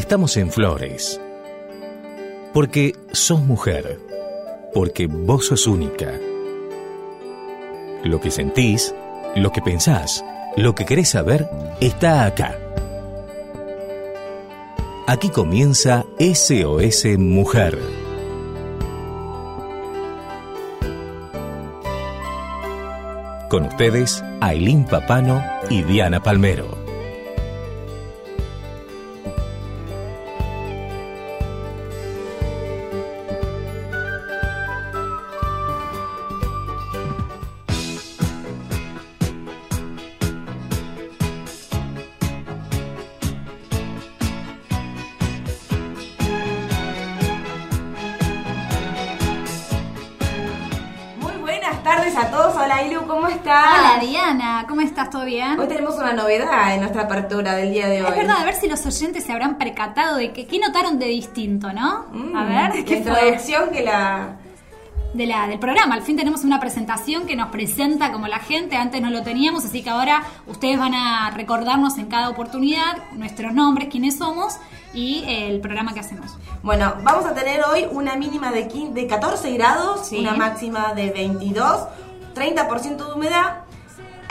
estamos en Flores. Porque sos mujer. Porque vos sos única. Lo que sentís, lo que pensás, lo que querés saber, está acá. Aquí comienza SOS Mujer. Con ustedes, Ailín Papano y Diana Palmero. Nuestra apertura del día de hoy. Es verdad, a ver si los oyentes se habrán percatado de que, qué notaron de distinto, ¿no? Mm, a ver, la ¿qué introducción que la... De la, del programa. Al fin tenemos una presentación que nos presenta como la gente. Antes no lo teníamos, así que ahora ustedes van a recordarnos en cada oportunidad nuestros nombres, quiénes somos y el programa que hacemos. Bueno, vamos a tener hoy una mínima de, 15 de 14 grados, Sí. una máxima de 22, 30% de humedad.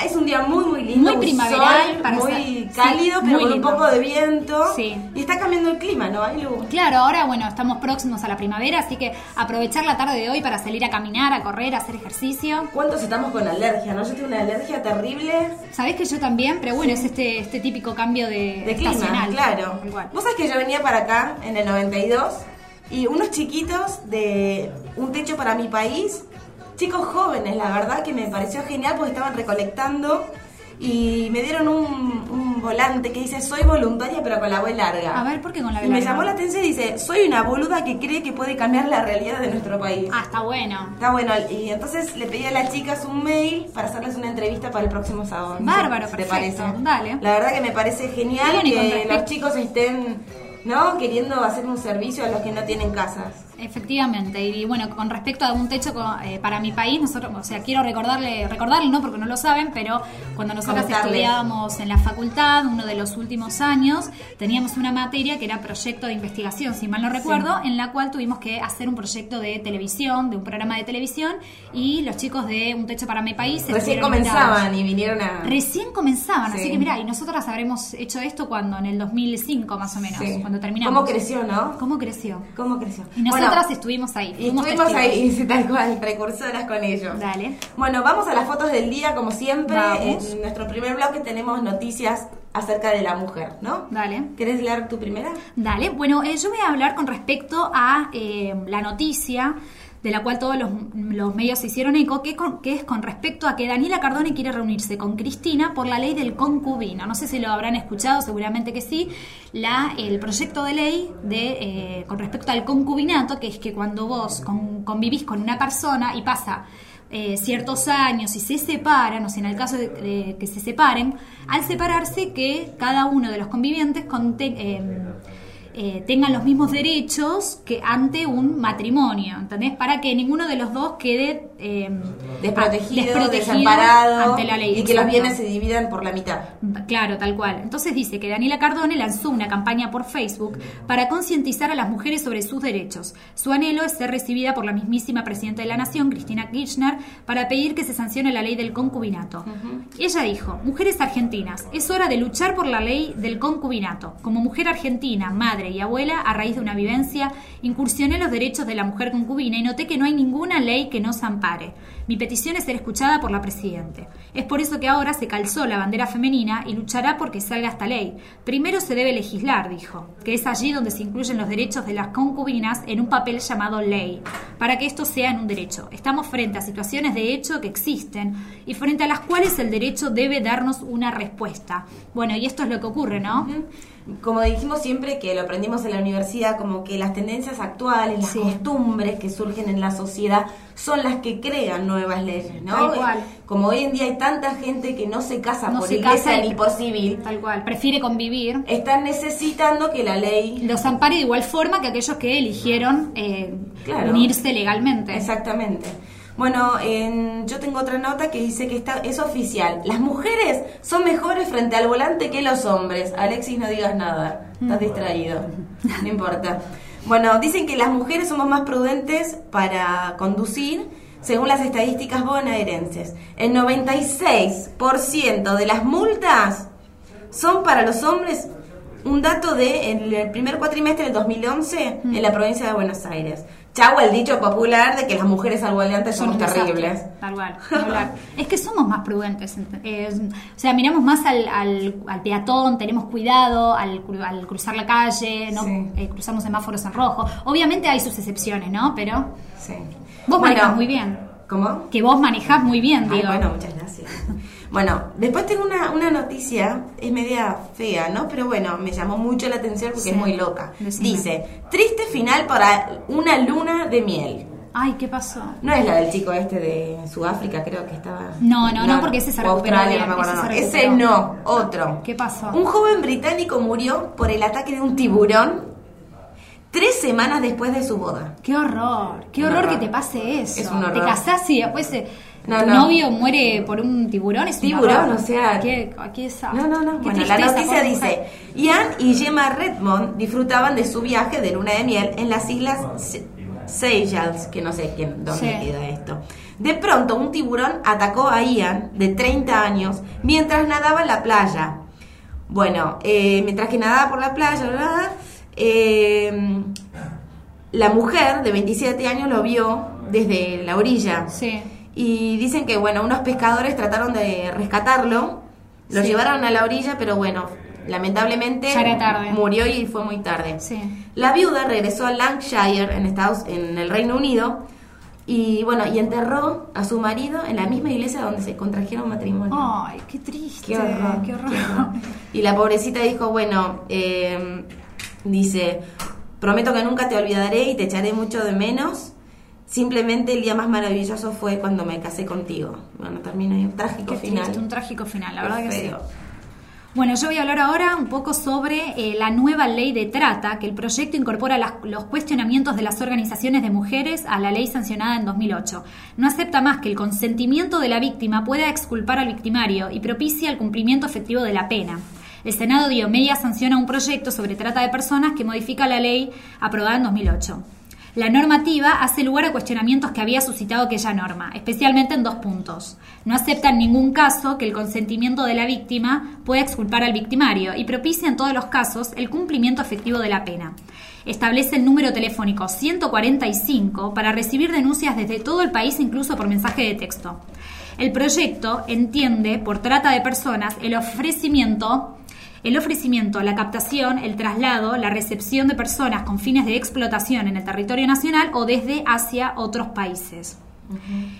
Es un día muy, muy lindo. Muy primaveral, para muy cálido, sí, pero muy con lindo. un poco de viento. Sí. Y está cambiando el clima, ¿no? Claro, ahora bueno, estamos próximos a la primavera, así que aprovechar la tarde de hoy para salir a caminar, a correr, a hacer ejercicio. ¿Cuántos estamos con alergia, no? Yo tengo una alergia terrible. Sabés que yo también, pero bueno, es este, este típico cambio de, de clima, claro. Cual. Vos sabés que yo venía para acá en el 92 y unos chiquitos de Un Techo para mi país, chicos jóvenes, la verdad que me pareció genial porque estaban recolectando y me dieron un, un volante que dice soy voluntaria pero con la voz larga. A ver, ¿por qué con la Y me larga? llamó la atención y dice, soy una boluda que cree que puede cambiar la realidad de nuestro país. Ah, está bueno. Está bueno, y entonces le pedí a las chicas un mail para hacerles una entrevista para el próximo sábado. Bárbaro, ¿Te perfecto. parece? Dale. La verdad que me parece genial que los chicos estén, ¿no? Queriendo hacer un servicio a los que no tienen casas. Efectivamente, y bueno, con respecto a un techo eh, para mi país, nosotros, o sea, quiero recordarle, recordarle no porque no lo saben, pero cuando nosotros Comentarles. estudiábamos en la facultad, uno de los últimos años, teníamos una materia que era proyecto de investigación, si mal no recuerdo, en la cual tuvimos que hacer un proyecto de televisión, de un programa de televisión, y los chicos de Un Techo para mi país Recién comenzaban invitados. y vinieron a... Recién comenzaban, Sí. así que mira, y nosotras habremos hecho esto cuando, en el 2005 más o menos, Sí. Cuando terminamos. ¿Cómo creció, no? ¿Cómo creció? ¿Cómo creció? Y nosotras Bueno, estuvimos ahí. estuvimos testigos. ahí, tal cual, precursoras con ellos. Dale. Bueno, vamos a las fotos del día, como siempre. Vamos. En nuestro primer bloque tenemos noticias acerca de la mujer, ¿no? Dale. ¿Querés leer tu primera? Dale. Bueno, eh, yo voy a hablar con respecto a eh, la noticia de la cual todos los, los medios se hicieron eco, que, con- que es con respecto a que Daniela Cardone quiere reunirse con Cristina por la ley del concubino. No sé si lo habrán escuchado, seguramente que sí. La, el proyecto de ley de, eh, con respecto al concubinato, que es que cuando vos con- convivís con una persona y pasa eh, ciertos años y se separan, o sea, en el caso de, de que se separen, al separarse que cada uno de los convivientes conte- eh, eh, tengan los mismos derechos que ante un matrimonio, ¿entendés? Para que ninguno de los dos quede eh, Desprotegido, desprotegido desamparado. ante la ley. Y que los exacto. bienes se dividan por la mitad. Claro, tal cual. Entonces dice que Daniela Cardone lanzó una campaña por Facebook para concientizar a las mujeres sobre sus derechos. Su anhelo es ser recibida por la mismísima presidenta de la Nación, Cristina Kirchner, para pedir que se sancione la ley del concubinato. Ella dijo, mujeres argentinas, es hora de luchar por la ley del concubinato. Como mujer argentina, madre y abuela, a raíz de una vivencia, incursioné en los derechos de la mujer concubina y noté que no hay ninguna ley que nos ampare. care Mi petición es ser escuchada por la Presidente. Es por eso que ahora se calzó la bandera femenina y luchará porque salga esta ley. Primero se debe legislar, dijo, que es allí donde se incluyen los derechos de las concubinas en un papel llamado ley, para que esto sea en un derecho. Estamos frente a situaciones de hecho que existen y frente a las cuales el derecho debe darnos una respuesta. Bueno, y esto es lo que ocurre, ¿no? Como dijimos siempre que lo aprendimos en la universidad, como que las tendencias actuales, las Sí. costumbres que surgen en la sociedad son las que crean nuevas leyes, ¿no? Tal cual. Como hoy en día hay tanta gente que no se casa No por se iglesia casa y- ni por civil, Tal cual. Prefiere convivir. están necesitando que la ley... Los ampare de igual forma que aquellos que eligieron eh, Claro. unirse legalmente. Exactamente. Bueno, en- yo tengo otra nota que dice que está, es oficial. Las mujeres son mejores frente al volante que los hombres. Alexis, no digas nada. Estás distraído. No importa. Bueno, dicen que las mujeres somos más prudentes para conducir según las estadísticas bonaerenses. El 96% de las multas son para los hombres un dato de en el primer cuatrimestre del 2011 en la provincia de Buenos Aires. Chau el dicho popular de que las mujeres al volante Son somos terribles. Tal cual. es que somos más prudentes. ent- eh, o sea, miramos más al, al- al peatón, tenemos cuidado al, al cruzar la calle, no Sí. Eh, cruzamos semáforos en rojo. Obviamente hay sus excepciones, ¿no? Pero Sí. Vos Bueno, manejás muy bien. ¿Cómo? Que vos manejás muy bien, Ay, digo. bueno, muchas gracias. Bueno, después tengo una, una noticia, es media fea, ¿no? Pero bueno, me llamó mucho la atención porque Sí. es muy loca. Decime. Dice, triste final para una luna de miel. Ay, ¿qué pasó? No es la del chico este de Sudáfrica, creo que estaba. No, no, no, porque ese se recuperó Australia, no me acuerdo. ese no. se Ese no, otro. ¿Qué pasó? Un joven británico murió por el ataque de un tiburón tres semanas después de su boda. Qué horror, qué Un horror, horror. que te pase eso. Es un horror. Te casás y después eh, No, tu no. novio muere por un tiburón. Es un Tiburón, horror. o sea- Qué, qué desastre. No, no, no. Qué Bueno, la noticia dice. Ian y Gemma Redmond disfrutaban de su viaje de luna de miel en las islas Se- Seychelles, que no sé quién, dónde Sí. queda esto. De pronto, un tiburón atacó a Ian, de 30 años, mientras nadaba en la playa. Bueno, eh, mientras que nadaba por la playa, ¿verdad? Eh, la mujer de 27 años lo vio desde la orilla. Sí. Y dicen que, bueno, unos pescadores trataron de rescatarlo, lo Sí. llevaron a la orilla, pero bueno, lamentablemente tarde. murió y fue muy tarde. Sí. La viuda regresó a Lancashire, en, Estados, en el Reino Unido, y bueno, y enterró a su marido en la misma iglesia donde se contrajeron matrimonio. Ay, qué triste. Qué horror, Qué horror. qué horror. Y la pobrecita dijo, bueno, eh, dice, prometo que nunca te olvidaré y te echaré mucho de menos. Simplemente el día más maravilloso fue cuando me casé contigo. Bueno, termina ahí un trágico Qué final. triste, un trágico final, la Qué verdad que sí. Bueno, yo voy a hablar ahora un poco sobre eh, la nueva ley de trata, que el proyecto incorpora las- los cuestionamientos de las organizaciones de mujeres a la ley sancionada en 2008. No acepta más que el consentimiento de la víctima pueda exculpar al victimario y propicia el cumplimiento efectivo de la pena. El Senado dio media sanción a un proyecto sobre trata de personas que modifica la ley aprobada en 2008. La normativa hace lugar a cuestionamientos que había suscitado aquella norma, especialmente en dos puntos. No acepta en ningún caso que el consentimiento de la víctima pueda exculpar al victimario y propicia en todos los casos el cumplimiento efectivo de la pena. Establece el número telefónico 145 para recibir denuncias desde todo el país, incluso por mensaje de texto. El proyecto entiende por trata de personas el ofrecimiento el ofrecimiento, la captación, el traslado, la recepción de personas con fines de explotación en el territorio nacional o desde hacia otros países.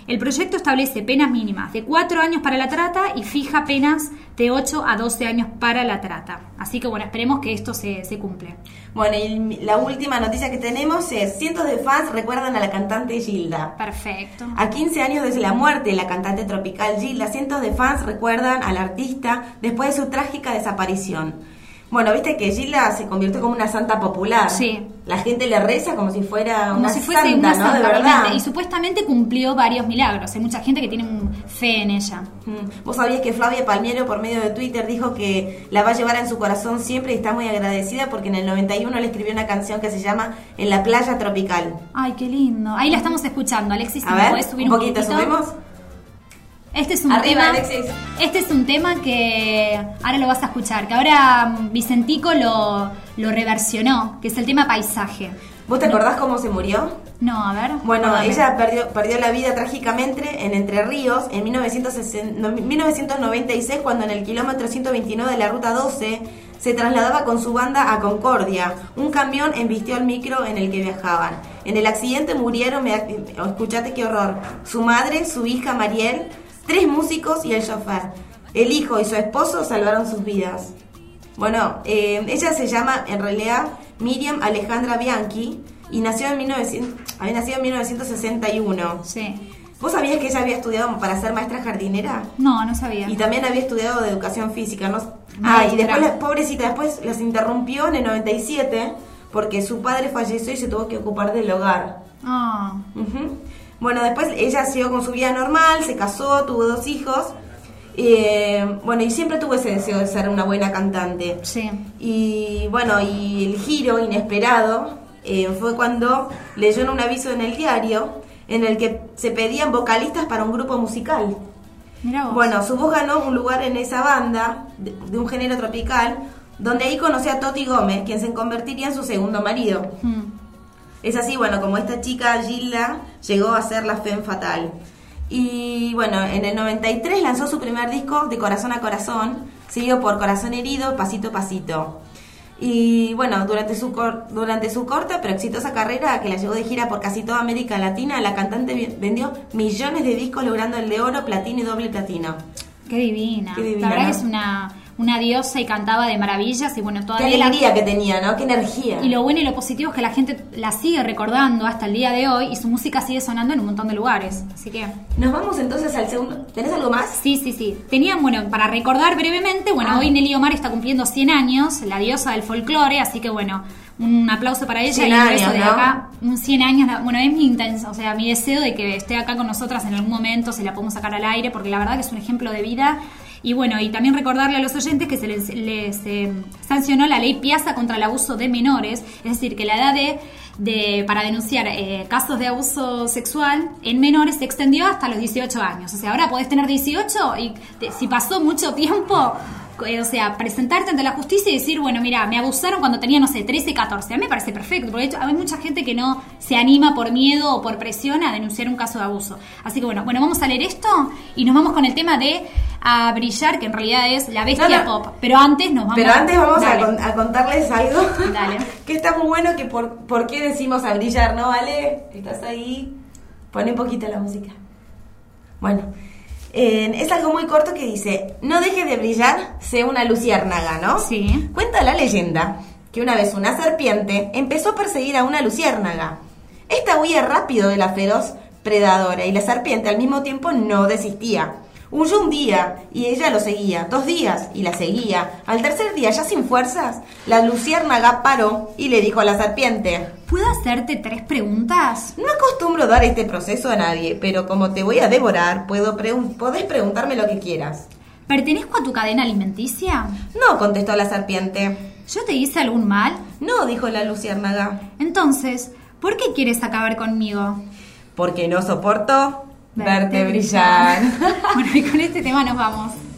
El proyecto establece penas mínimas de 4 años para la trata y fija penas de 8 a 12 años para la trata. Así que bueno, esperemos que esto se, se cumple. Bueno, y la última noticia que tenemos es, cientos de fans recuerdan a la cantante Gilda. Perfecto. A 15 años desde la muerte de la cantante tropical Gilda, cientos de fans recuerdan al artista después de su trágica desaparición. Bueno, viste que Gilda se convirtió como una santa popular. Sí. La gente le reza como si fuera Como una si fuese santa, una ¿no? santa, de verdad. Y supuestamente cumplió varios milagros. Hay mucha gente que tiene fe en ella. Mm. Vos sabías que Flavia Palmiero por medio de Twitter dijo que la va a llevar en su corazón siempre y está muy agradecida porque en el 91 le escribió una canción que se llama En la playa tropical. Ay, qué lindo. Ahí la estamos escuchando. Alexis, A me ver, podés subir un un, poquito, subimos. Este es un Arriba, tema. Alexis. Este es un tema que ahora lo vas a escuchar, que ahora mm, Vicentico lo, lo reversionó, que es el tema paisaje. ¿Vos te acordás cómo se murió? No, a ver. Bueno, ella perdió, perdió la vida trágicamente en Entre Ríos en 1960 no, 1996 cuando en el kilómetro 129 de la ruta 12 se trasladaba con su banda a Concordia. Un camión embistió al micro en el que viajaban. En el accidente murieron, me, oh, escuchate qué horror, su madre, su hija Mariel, tres músicos y el chofer. El hijo y su esposo salvaron sus vidas. Bueno, eh, ella se llama en realidad Miriam Alejandra Bianchi y nació en 1900, había nacido en 1961. Sí. ¿Vos sabías que ella había estudiado para ser maestra jardinera? No, no sabía. Y también había estudiado de educación física, ¿no? Ah, y después, la pobrecita, después las interrumpió en el 97 porque su padre falleció y se tuvo que ocupar del hogar. Ah. Bueno, después ella siguió con su vida normal, se casó, tuvo dos hijos. Eh, bueno, y siempre tuvo ese deseo de ser una buena cantante. Sí. Y bueno, y el giro inesperado eh, fue cuando leyó en un aviso en el diario en el que se pedían vocalistas para un grupo musical. Mira vos. Bueno, su voz ganó un lugar en esa banda de, de un género tropical, donde ahí conoció a Toti Gómez, quien se convertiría en su segundo marido. Mm. Es así, bueno, como esta chica Gilda llegó a ser la Femme Fatal. Y bueno, en el 93 lanzó su primer disco de Corazón a Corazón, seguido por Corazón Herido, Pasito a Pasito. Y bueno, durante su, cor- durante su corta pero exitosa carrera, que la llevó de gira por casi toda América Latina, la cantante vendió millones de discos logrando el de oro, platino y doble platino. Qué divina. Qué divina, la verdad ¿no? que es una, una diosa y cantaba de maravillas y bueno, Qué todavía la- alegría que tenía, ¿no? Qué energía. Y lo bueno y lo positivo es que la gente la sigue recordando hasta el día de hoy y su música sigue sonando en un montón de lugares. Así que Nos vamos entonces al segundo. ¿Tenés algo más? sí, sí, sí. Tenían, bueno, para recordar brevemente, bueno, Ah. hoy Nelly Omar está cumpliendo 100 años, la diosa del folclore, así que bueno, un aplauso para ella 100 y un beso de acá. Un 100 años, bueno, es mi intención, o sea, mi deseo de que esté acá con nosotras en algún momento, se la podemos sacar al aire, porque la verdad que es un ejemplo de vida. Y bueno, y también recordarle a los oyentes que se les, les, eh, sancionó la ley Piazza contra el abuso de menores, es decir, que la edad de, de- para denunciar eh, casos de abuso sexual en menores se extendió hasta los 18 años. O sea, ahora podés tener 18 y te- si pasó mucho tiempo, o sea, presentarte ante la justicia y decir, bueno, mira, me abusaron cuando tenía, no sé, 13, 14. A mí me parece perfecto, porque de hecho hay mucha gente que no se anima por miedo o por presión a denunciar un caso de abuso. Así que bueno, bueno, vamos a leer esto y nos vamos con el tema de a brillar, que en realidad es la bestia No, no. pop. Pero antes nos vamos Pero antes vamos a, Dale. con- a contarles algo Dale. que está muy bueno, que por, por qué decimos a brillar, ¿no, Vale? ¿Estás ahí? Pone un poquito la música. Bueno, eh, es algo muy corto que dice, no dejes de brillar, sé una luciérnaga, ¿no? Sí. Cuenta la leyenda que una vez una serpiente empezó a perseguir a una luciérnaga. Esta huía rápido de la feroz predadora y la serpiente al mismo tiempo no desistía. Huyó un día y ella lo seguía, dos días y la seguía. Al tercer día, ya sin fuerzas, la luciérnaga paró y le dijo a la serpiente, ¿Puedo hacerte tres preguntas? no acostumbro dar este proceso a nadie, pero como te voy a devorar, puedo pregun- podés preguntarme lo que quieras. ¿Pertenezco a tu cadena alimenticia? No, contestó la serpiente. ¿Yo te hice algún mal? No, dijo la luciérnaga, Entonces, ¿por qué quieres acabar conmigo? porque no soporto verte brillar. bueno, y con este tema nos vamos.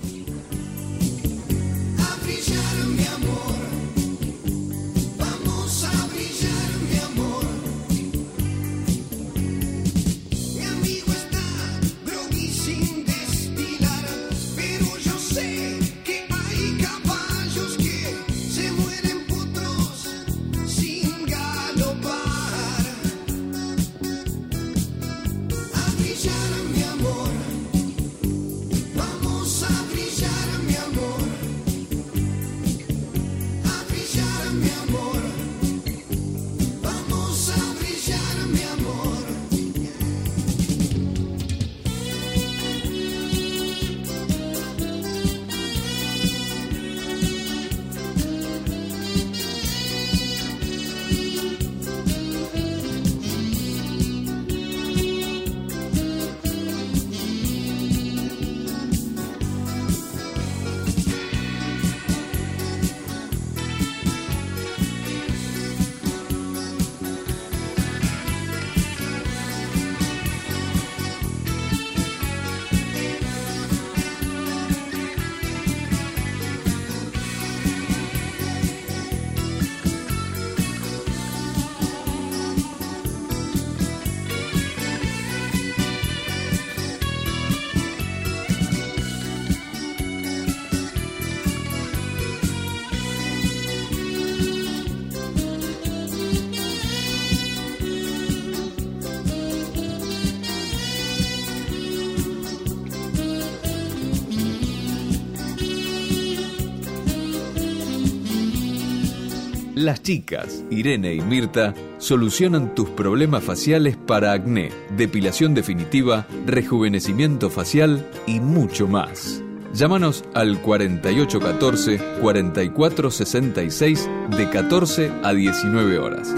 Las chicas, Irene y Mirta, solucionan tus problemas faciales para acné, depilación definitiva, rejuvenecimiento facial y mucho más. Llámanos al 4814-4466 de 14 a 19 horas.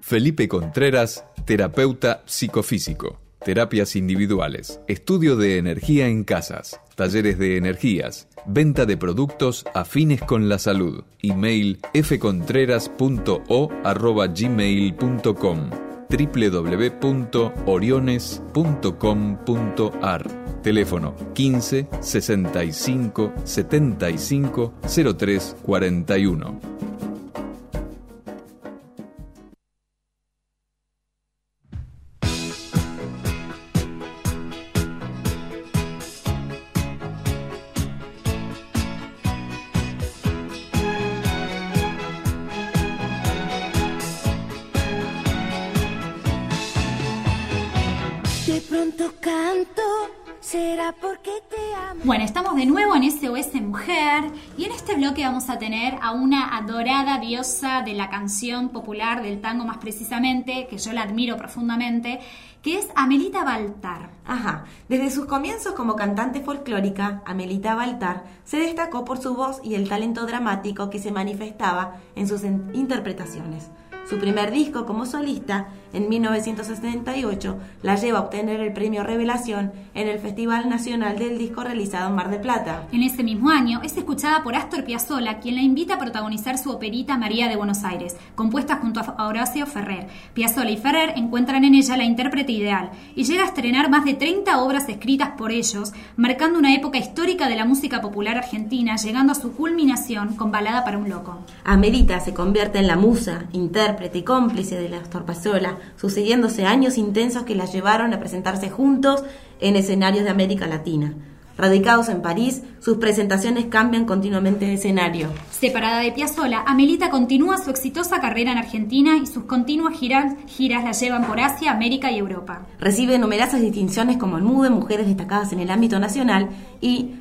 Felipe Contreras, terapeuta psicofísico. Terapias individuales, estudio de energía en casas, talleres de energías, venta de productos afines con la salud. Email fcontreras.o@gmail.com www.oriones.com.ar Teléfono 15 65 75 03 41. Bueno, estamos de nuevo en SOS Mujer y en este bloque vamos a tener a una adorada diosa de la canción popular, del tango más precisamente, que yo la admiro profundamente, que es Amelita Baltar. Ajá. Desde sus comienzos como cantante folclórica, Amelita Baltar se destacó por su voz y el talento dramático que se manifestaba en sus interpretaciones. Su primer disco como solista, en 1978, la lleva a obtener el premio Revelación en el Festival Nacional del Disco realizado en Mar del Plata. En ese mismo año es escuchada por Astor Piazzolla, quien la invita a protagonizar su operita María de Buenos Aires, compuesta junto a Horacio Ferrer. Piazzolla y Ferrer encuentran en ella la intérprete ideal y llega a estrenar más de 30 obras escritas por ellos, marcando una época histórica de la música popular argentina, llegando a su culminación con Balada para un loco. Amelita se convierte en la musa, intérprete y cómplice de la Astor Piazzolla, sucediéndose años intensos que la llevaron a presentarse juntos en escenarios de América Latina. Radicados en París, sus presentaciones cambian continuamente de escenario. Separada de Piazzolla, Amelita continúa su exitosa carrera en Argentina y sus continuas giras, giras la llevan por Asia, América y Europa. Recibe numerosas distinciones como el MUDE, mujeres destacadas en el ámbito nacional y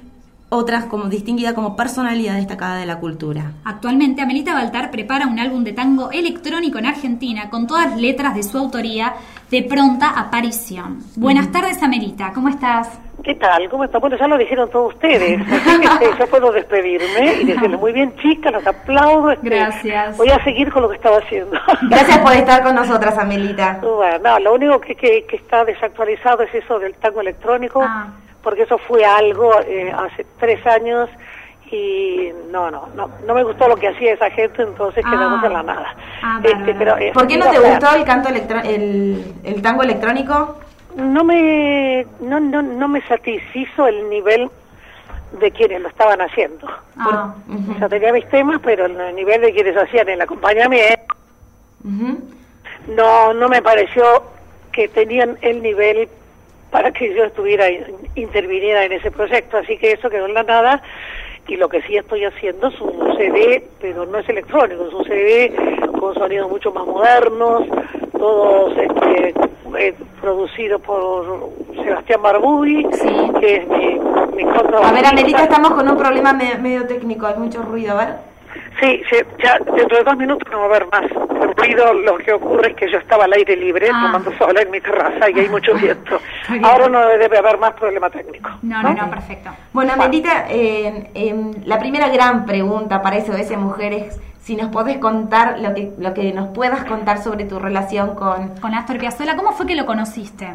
otras como distinguida como personalidad destacada de la cultura. Actualmente, Amelita Baltar prepara un álbum de tango electrónico en Argentina con todas letras de su autoría de pronta aparición. Buenas tardes, Amelita, ¿cómo estás? ¿Qué tal? ¿Cómo está? Bueno, ya lo dijeron todos ustedes, así que este, yo puedo despedirme y decirle muy bien, chicas, los aplaudo. este, Gracias. Voy a seguir con lo que estaba haciendo. Gracias por estar con nosotras, Amelita. Bueno, no, lo único que, que, que está desactualizado es eso del tango electrónico, Ah. Porque eso fue algo eh, hace tres años y no, no, no, no me gustó lo que hacía esa gente, entonces Ah. quedamos en la nada. Ah, Este, pero, eh, ¿Por qué no te gustó el canto el, el tango electrónico? no me no, no, no me satisfizo el nivel de quienes lo estaban haciendo. Ah, tenía mis temas, pero el nivel de quienes hacían el acompañamiento no no me pareció que tenían el nivel para que yo estuviera interviniera en ese proyecto, así que eso quedó en la nada y lo que sí estoy haciendo es un CD, pero no es electrónico, es un CD con sonidos mucho más modernos, todos este, eh, producidos por Sebastián Barbuy, Sí. que es mi, mi A ver. Amelita, estamos con un problema me- medio técnico, hay mucho ruido, a ver. Sí, sí, ya dentro de dos minutos no va a haber más ruido. Lo que ocurre es que yo estaba al aire libre Ah. tomando sola en mi terraza y hay mucho viento. Está bien. Ahora no debe haber más problema técnico. no, no, no, perfecto. Bueno, Amelita, eh, em, la primera gran pregunta para SOS Mujeres, si nos podés contar lo que, lo que nos puedas contar sobre tu relación con... Con Astor Piazzolla, ¿cómo fue que lo conociste?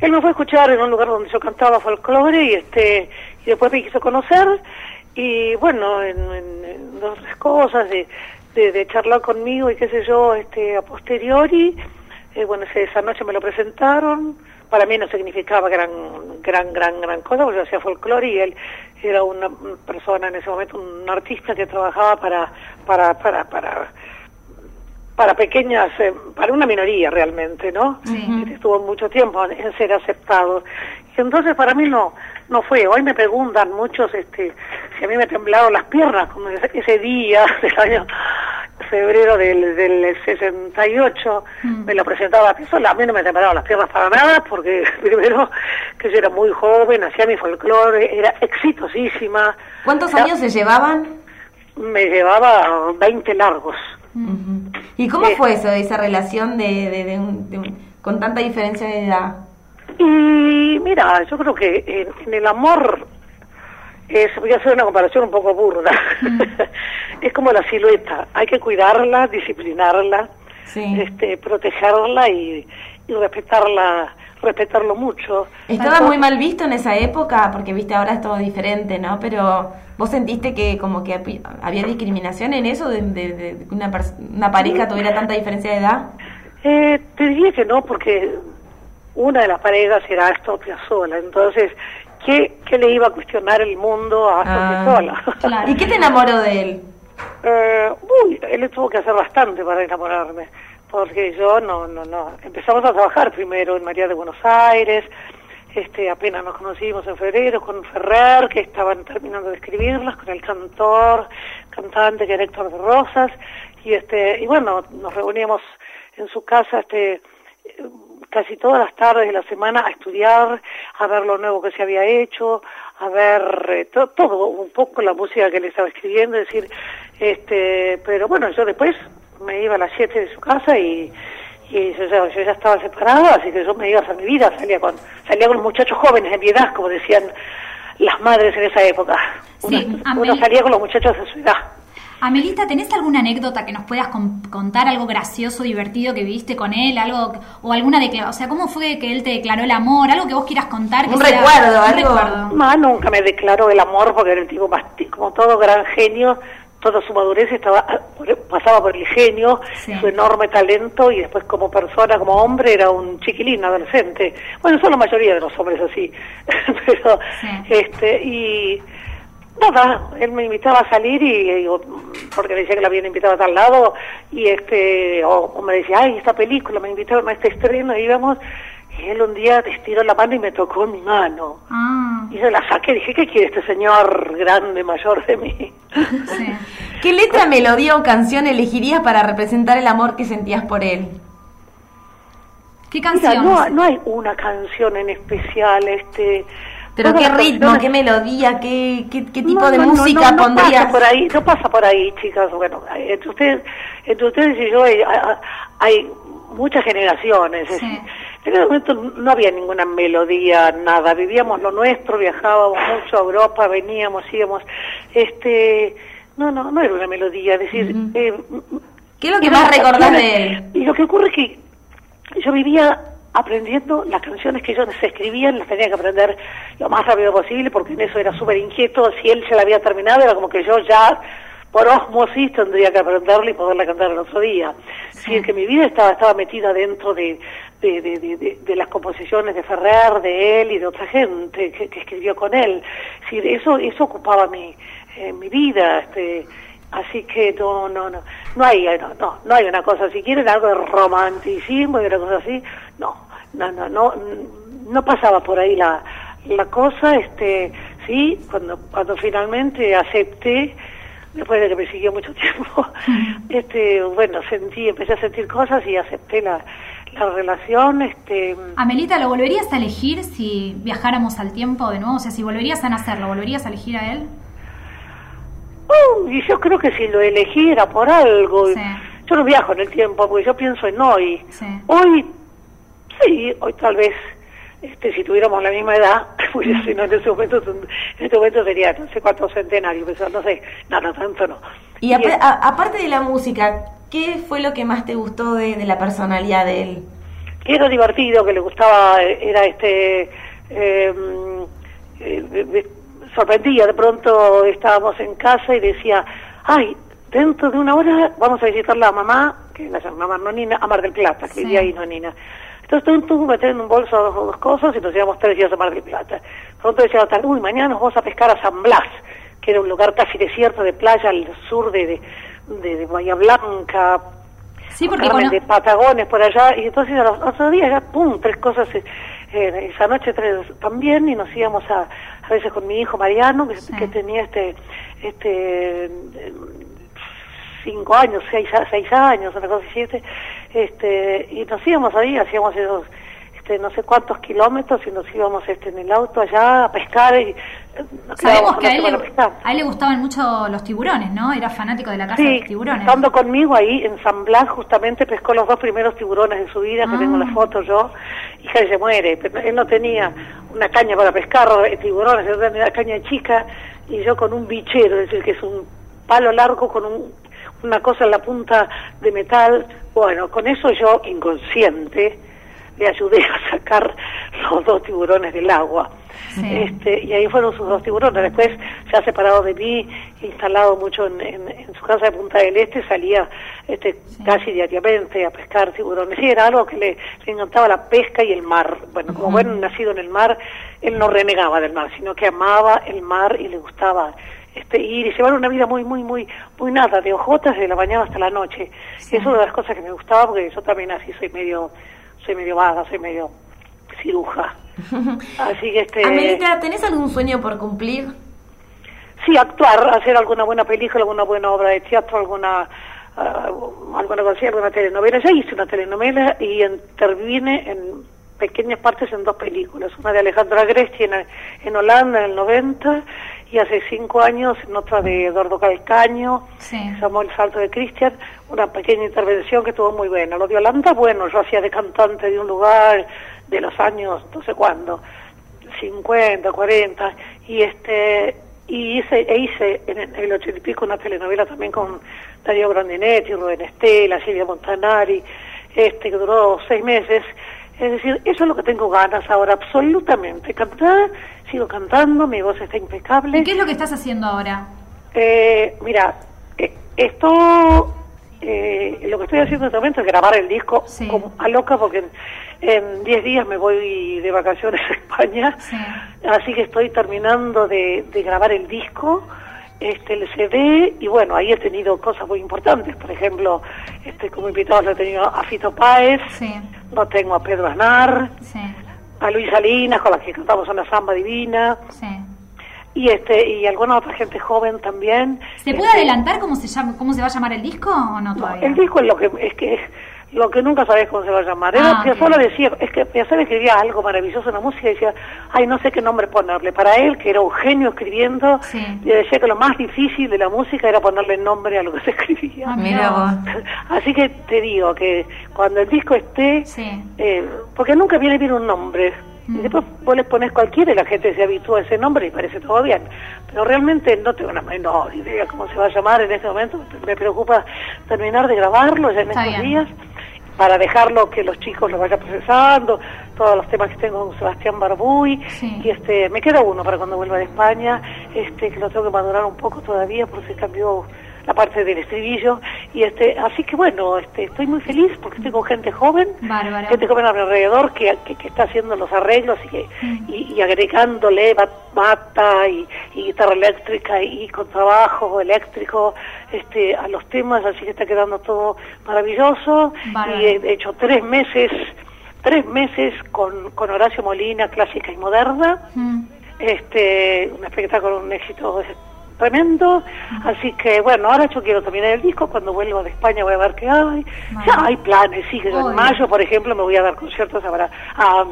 Él me fue a escuchar en un lugar donde yo cantaba folclore y este y después me quiso conocer y bueno, en, en- en otras cosas de, de, de charlar conmigo y qué sé yo, este a posteriori, eh, bueno, ese- esa noche me lo presentaron. Para mí no significaba gran, gran, gran, gran cosa, porque yo hacía folclore y él era una persona en ese momento, un artista que trabajaba para, para, para, para, para pequeñas, eh, para una minoría realmente, ¿no? Sí. Que estuvo mucho tiempo en, en ser aceptado. Y entonces para mí no no fue. Hoy me preguntan muchos este, si a mí me temblaron las piernas, como ese, ese día del año febrero del, del 68, Mm. me lo presentaba a mí no me temblaron las piernas para nada, porque primero que yo era muy joven, hacía mi folclore, era exitosísima. ¿Cuántos años se llevaban? Me llevaba 20 largos. Ujú. ¿Y cómo Sí. fue eso, esa relación de, de- de un- de un- con tanta diferencia de edad? Y mira, yo creo que en, en el amor es, voy a hacer una comparación un poco burda. es como la silueta, hay que cuidarla, disciplinarla, Sí. este, protegerla y, y respetarla, respetarlo mucho. Estaba muy mal visto en esa época, porque viste, ahora es todo diferente, ¿no? Pero vos sentiste que como que había discriminación en eso de, de- de que una, una pareja tuviera tanta diferencia de edad. Eh, te diría que no, porque una de las parejas era Astor Piazzolla, entonces, ¿qué, ¿qué le iba a cuestionar el mundo a Astor Ah, Piazzolla? claro. ¿Y qué te enamoró de él? Eh, uy, él tuvo que hacer bastante para enamorarme, porque yo no, no, no. Empezamos a trabajar primero en María de Buenos Aires, este, apenas nos conocimos en febrero con Ferrer, que estaban terminando de escribirlas, con el cantor, cantante que era Héctor de Rosas, y este, y bueno, nos reuníamos en su casa, este, casi todas las tardes de la semana a estudiar, a ver lo nuevo que se había hecho, a ver eh, to- todo, un poco la música que le estaba escribiendo, es decir, este, pero bueno, yo después me iba a las 7 de su casa y, y yo, ya, yo ya estaba separada, así que yo me iba a hacer mi vida, salía con, salía con los muchachos jóvenes de mi edad, como decían las madres en esa época. Sí, uno salía con los muchachos de su edad. Amelita, ¿tenés alguna anécdota que nos puedas con- contar, algo gracioso, divertido que viviste con él, algo o alguna declaración? O sea, ¿cómo fue que él te declaró el amor? Algo que vos quieras contar. que Un sea- recuerdo, un algo. recuerdo. Ma nunca me declaró el amor porque era el tipo más, como todo gran genio, toda su madurez estaba ah, pasaba por el genio, Sí. su enorme talento y después como persona, como hombre, era un chiquilín, adolescente. Bueno, son la mayoría de los hombres así, pero Sí. este y nada, él me invitaba a salir y, y digo, porque me decía que lo habían invitado a tal lado y este o, o me decía, ay, esta película, me invitaron a este estreno y íbamos y él un día te estiró la mano y me tocó mi mano. Ah, Y yo la saqué, dije, ¿qué quiere este señor grande, mayor de mí? sí. ¿Qué letra, melodía o canción elegirías para representar el amor que sentías por él? ¿Qué Mira, canción? no, no hay una canción en especial, este... ¿Pero qué ritmo, canciones- qué melodía, qué, qué, qué tipo No, de no, música no, pondrías? pasa por ahí, no pasa por ahí, chicas. Bueno, entre ustedes, entre ustedes y yo hay, muchas generaciones. es Sí. decir, En ese momento no había ninguna melodía, nada. Vivíamos lo nuestro, viajábamos mucho a Europa, veníamos, íbamos. Este, no, no, no era una melodía. Es decir, eh, ¿Qué es lo que más recordás de él? Y lo que ocurre es que yo vivía aprendiendo las canciones que ellos escribían, las tenía que aprender lo más rápido posible porque en eso era súper inquieto. Si él se la había terminado, era como que yo ya por osmosis tendría que aprenderla y poderla cantar el otro día. Es decir, que mi vida estaba, estaba metida dentro de, de, de, de- de- de las composiciones de Ferrer, de él y de otra gente que, que escribió con él. Es decir, eso, eso ocupaba mi, eh, mi vida. Este, Así que no, no, no, no hay, no, no, no hay una cosa. Si quieren algo de romanticismo y una cosa así, no, no, no, no, no pasaba por ahí la, la cosa. Este, sí, cuando, cuando finalmente acepté, después de que me siguió mucho tiempo, este, bueno, sentí, empecé a sentir cosas y acepté la, la relación, este, Amelita, ¿lo volverías a elegir si viajáramos al tiempo de nuevo? O sea, si volverías a nacer, ¿lo volverías a elegir a él? Oh, y yo creo que si lo elegí era por algo. Sí. Yo no viajo en el tiempo porque yo pienso en hoy. Sí. Hoy, sí, hoy tal vez, este, si tuviéramos la misma edad, pues si no en ese momento, en este momento sería no sé cuántos centenarios, pero no sé, no, no tanto no. Y ap- es- a- aparte de la música, ¿qué fue lo que más te gustó de, de la personalidad de él? que era divertido, que le gustaba, era este, eh, mm, eh, sorprendía, de pronto estábamos en casa y decía, ay, dentro de una hora vamos a visitar la mamá, que la llamaba Nonina, a Mar del Plata, que Sí. vivía ahí Nonina. Entonces tú, tú metés en un bolso dos, dos cosas y nos íbamos tres días a Mar del Plata. Pronto decía, tal, uy, mañana nos vamos a pescar a San Blas, que era un lugar casi desierto de playa al sur de, de, de- de Bahía Blanca, Sí, porque Carmen cono- de Patagones por allá, y entonces a los otros días ya, pum, tres cosas, eh, eh, esa noche tres también, y nos íbamos a, a veces con mi hijo Mariano, que, Sí. que tenía este, este, eh, cinco años, seis, seis años, una cosa así, este, este, y nos íbamos ahí, hacíamos esos, este, no sé cuántos kilómetros, y nos íbamos este, en el auto allá a pescar, y eh, sabemos que a él, le, a él le gustaban mucho los tiburones, ¿no? Era fanático de la casa Sí, de tiburones. estando conmigo ahí en San Blas, justamente pescó los dos primeros tiburones de su vida, que Ah. tengo la foto yo, y que se muere. Pero él no tenía una caña para pescar eh, tiburones, él tenía una caña chica, y yo con un bichero, es decir, que es un palo largo con un, una cosa en la punta de metal. Bueno, con eso yo, inconsciente, le ayudé a sacar los dos tiburones del agua. Sí. Este, y ahí fueron sus dos tiburones. Después, se ha separado de mí, instalado mucho en, en- en su casa de Punta del Este, salía este, casi diariamente a pescar tiburones. Y era algo que le, le encantaba la pesca y el mar. Bueno, como buen nacido en el mar, él no renegaba del mar, sino que amaba el mar y le gustaba este, ir y llevar una vida muy, muy, muy, muy nada, de ojotas desde la mañana hasta la noche. Eso es una de las cosas que me gustaba, porque yo también así soy medio, soy medio vaga, soy medio ciruja. Así que este... Amelita, ¿tenés algún sueño por cumplir? Sí, actuar, hacer alguna buena película, alguna buena obra de teatro, alguna ah, alguna cosa, alguna telenovela. Ya hice una telenovela y intervine en pequeñas partes en dos películas. Una de Alejandra Gresti en, en Holanda en el 90 y hace cinco años en otra de Eduardo Calcaño, Sí. que se llamó El Salto de Cristian, una pequeña intervención que estuvo muy buena. Lo de Holanda, bueno, yo hacía de cantante de un lugar de los años no sé cuándo, 50, 40, y este y hice, e hice en el- ochenta y pico una telenovela también con Darío Grandinetti, Rubén Estela, Silvia Montanari, este que duró seis meses. Es decir, eso es lo que tengo ganas ahora, absolutamente. Cantar, sigo cantando, mi voz está impecable. ¿Y qué es lo que estás haciendo ahora? Eh, mira, eh, esto, eh, lo que estoy haciendo en este momento es grabar el disco Sí. como a loca porque en- en 10 días me voy de vacaciones a España, Sí. así que estoy terminando de, de grabar el disco, este el CD, y bueno, ahí he tenido cosas muy importantes, por ejemplo, este como invitado lo he tenido a Fito Páez, Sí, lo tengo a Pedro Aznar, sí, a Luis Salinas, con la que cantamos una samba divina, sí. y este y alguna otra gente joven también. ¿Se puede Este, adelantar cómo se llama, cómo se va a llamar el disco o no todavía? El disco es lo que es que lo que nunca sabes cómo se va a llamar. Ah, Era. Piazzolla decía, es que Piazzolla escribía algo maravilloso en la música y decía, ay, no sé qué nombre ponerle. Para él, que era un genio escribiendo, Sí. le decía que lo más difícil de la música era ponerle nombre a lo que se escribía. Ah, Mira vos. Así que te digo que cuando el disco esté, Sí. eh, porque nunca viene bien un nombre. Mm. Y después vos le pones cualquiera y la gente se habitúa a ese nombre y parece todo bien. Pero realmente no tengo la menor idea cómo se va a llamar en este momento. Me preocupa terminar de grabarlo ya en Está estos bien. días para dejarlo que los chicos lo vayan procesando, todos los temas que tengo con Sebastián Barbuy, Sí. y este, me queda uno para cuando vuelva de España, este, que lo tengo que madurar un poco todavía porque cambió la parte del estribillo, y este, así que bueno, este, estoy muy feliz porque estoy con gente joven, Bárbaro. gente joven a mi alrededor que, que, que está haciendo los arreglos y, que, Mm. y, y agregándole bat- bata y, y guitarra eléctrica y, con trabajo eléctrico este, a los temas, así que está quedando todo maravilloso. Y he hecho tres meses, tres meses con, con Horacio Molina, clásica y moderna Mm. este un espectáculo, un éxito tremendo, así que bueno, ahora yo quiero terminar el disco, cuando vuelvo de España voy a ver qué hay, Vale. ya hay planes, sí, que yo en mayo, por ejemplo, me voy a dar conciertos ahora a,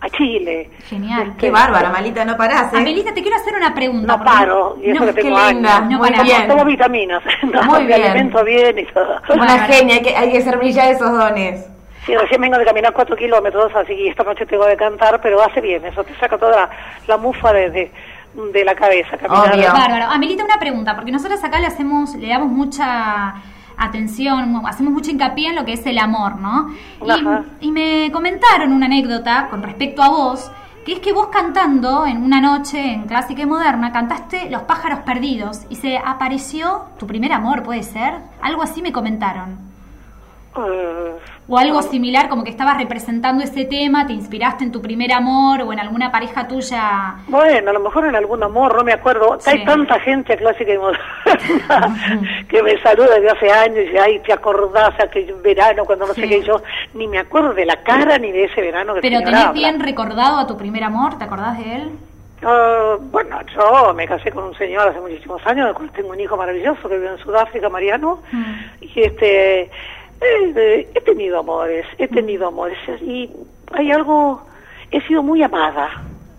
a Chile. Genial. Qué bárbara, Malita, no parás, ¿eh? Amelita, te quiero hacer una pregunta. No paro, y eso No, que tengo qué linda, años. no muy parás. bien. Tomo vitaminas, no, Muy me bien. alimento bien y todo. Una genia, hay que, hay que hacer brillar esos dones. Sí, recién vengo de caminar cuatro kilómetros, así que esta noche tengo que cantar, pero hace bien, eso te saca toda la, la mufa de, de, de la cabeza. Caminar. Obvio. Bárbaro. Amelita, una pregunta, porque nosotros acá le hacemos, le damos mucha atención, hacemos mucho hincapié en lo que es el amor, ¿no? Y, y me comentaron una anécdota con respecto a vos, que es que vos cantando en una noche en clásica y moderna, cantaste Los pájaros perdidos y se apareció tu primer amor, ¿puede ser? Algo así me comentaron. O algo similar, como que estabas representando ese tema, te inspiraste en tu primer amor o en alguna pareja tuya. Bueno, a lo mejor en algún amor, no me acuerdo. Sí. Hay tanta gente clásica y moderna que me saluda desde hace años y dice, ay, te acordás aquel verano cuando no Sí. sé qué. Yo ni me acuerdo de la cara ni de ese verano que Pero tenés habla. bien recordado a tu primer amor, ¿te acordás de él? Ah, bueno, yo me casé con un señor hace muchísimos años, tengo un hijo maravilloso que vive en Sudáfrica, Mariano, Mm. y este, eh, eh, he tenido amores, he tenido amores, y hay algo, he sido muy amada,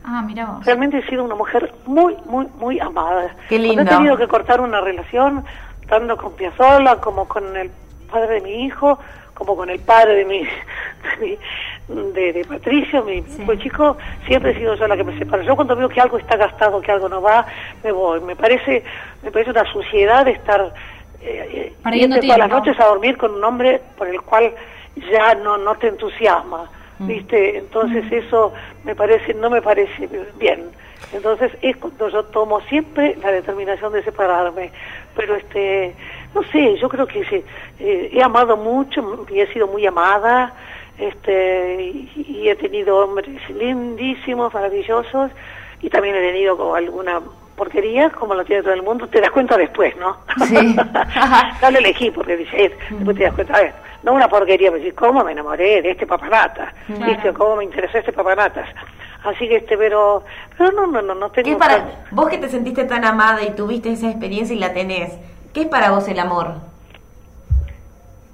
Ah, mira vos. realmente he sido una mujer muy, muy, muy amada. Qué Cuando lindo. he tenido que cortar una relación, tanto con Piazzolla como con el padre de mi hijo, como con el padre de mi, de, mi- de- de Patricio, mi Sí. hijo chico, siempre he sido yo la que me separo. Yo cuando veo que algo está gastado, que algo no va, me voy. Me parece, me parece una suciedad estar eh, Para irte todas las noches a dormir con un hombre por el cual ya no, no te entusiasma, ¿viste? Entonces eso me parece, no me parece bien. Entonces es cuando yo tomo siempre la determinación de separarme. Pero este, no sé, yo creo que sí, eh, he amado mucho y he sido muy amada, este, y, y he tenido hombres lindísimos, maravillosos, y también he tenido como alguna porquería, como lo tiene todo el mundo, te das cuenta después, ¿no? Sí. ya lo elegí porque dices, después te das cuenta, a ver, no una porquería, pero decís, ¿cómo me enamoré de este papanata? ¿Viste? ¿Cómo me interesó este papanatas? Así que este, pero, pero no, no, no, no tengo... ¿Qué para vos que te sentiste tan amada y tuviste esa experiencia y la tenés? ¿Qué es para vos el amor?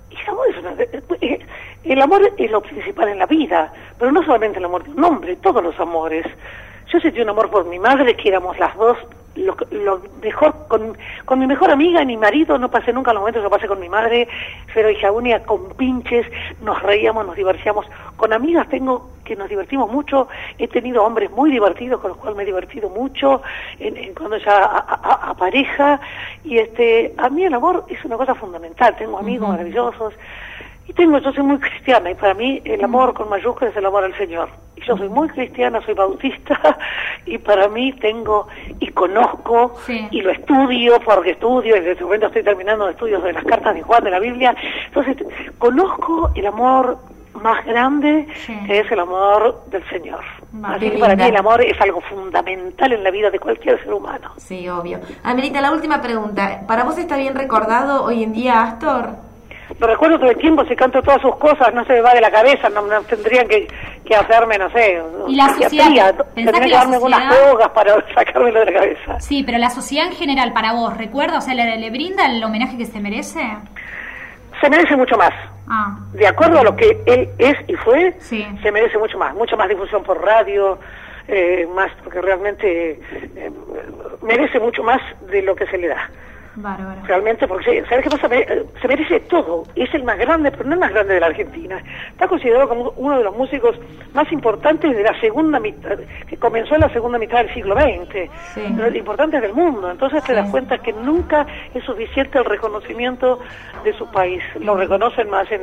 El amor es una- eh, el amor es lo principal en la vida, pero no solamente el amor de un hombre, todos los amores. Yo sentí un amor por mi madre, que éramos las dos lo, lo mejor, con, con mi mejor amiga y mi marido, no pasé nunca los momentos que pasé con mi madre, pero hija única, con pinches, nos reíamos, nos divertíamos. Con amigas tengo que nos divertimos mucho, he tenido hombres muy divertidos con los cuales me he divertido mucho, en, en cuando ya a, a- a pareja, y este, a mí el amor es una cosa fundamental, tengo amigos maravillosos, y tengo, yo soy muy cristiana y para mí el amor con mayúsculas es el amor al Señor. Y yo soy muy cristiana, soy bautista y para mí tengo y conozco Sí. y lo estudio porque estudio, en este momento estoy terminando estudios de las cartas de Juan de la Biblia. Entonces, conozco el amor más grande Sí. que es el amor del Señor. Así que para mí el amor es algo fundamental en la vida de cualquier ser humano. Sí, obvio. Amelita, la última pregunta. ¿Para vos está bien recordado hoy en día Astor? Lo recuerdo todo el tiempo, si canto todas sus cosas, no se me va de la cabeza, no, no tendrían que, que hacerme, no sé, Y la sociedad, ¿pensás tendrían que darme algunas drogas para sacármelo de la cabeza. Sí, pero la sociedad en general, para vos, ¿recuerda? O sea, ¿le, le brinda el homenaje que se merece? Se merece mucho más. Ah, De acuerdo a lo que él es y fue, Sí. se merece mucho más, mucha más difusión por radio, eh, más, porque realmente eh, merece mucho más de lo que se le da. Bárbaro. Realmente, porque ¿sabes qué pasa? Eh, Se merece todo. Es el más grande, pero no el más grande de la Argentina. Está considerado como uno de los músicos más importantes de la segunda mitad, que comenzó en la segunda mitad del siglo XX. Sí. Los importantes del mundo. Entonces te das cuenta que nunca es suficiente el reconocimiento de su país. Lo reconocen más en,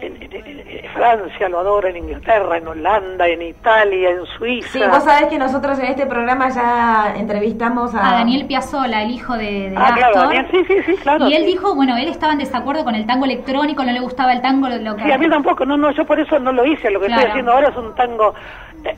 en- en- en- en Francia, lo adoran en Inglaterra, en Holanda, en Italia, en Suiza. Sí, vos sabés que nosotros en este programa ya entrevistamos a... A Daniel Piazzolla, el hijo de, de Ah, claro. Daniel, sí, sí, sí, claro. y él sí. dijo, bueno, él estaba en desacuerdo con el tango electrónico, no le gustaba el tango, lo que... Sí, a mí tampoco, no, no, yo por eso no lo hice, lo que Claro. estoy haciendo ahora es un tango,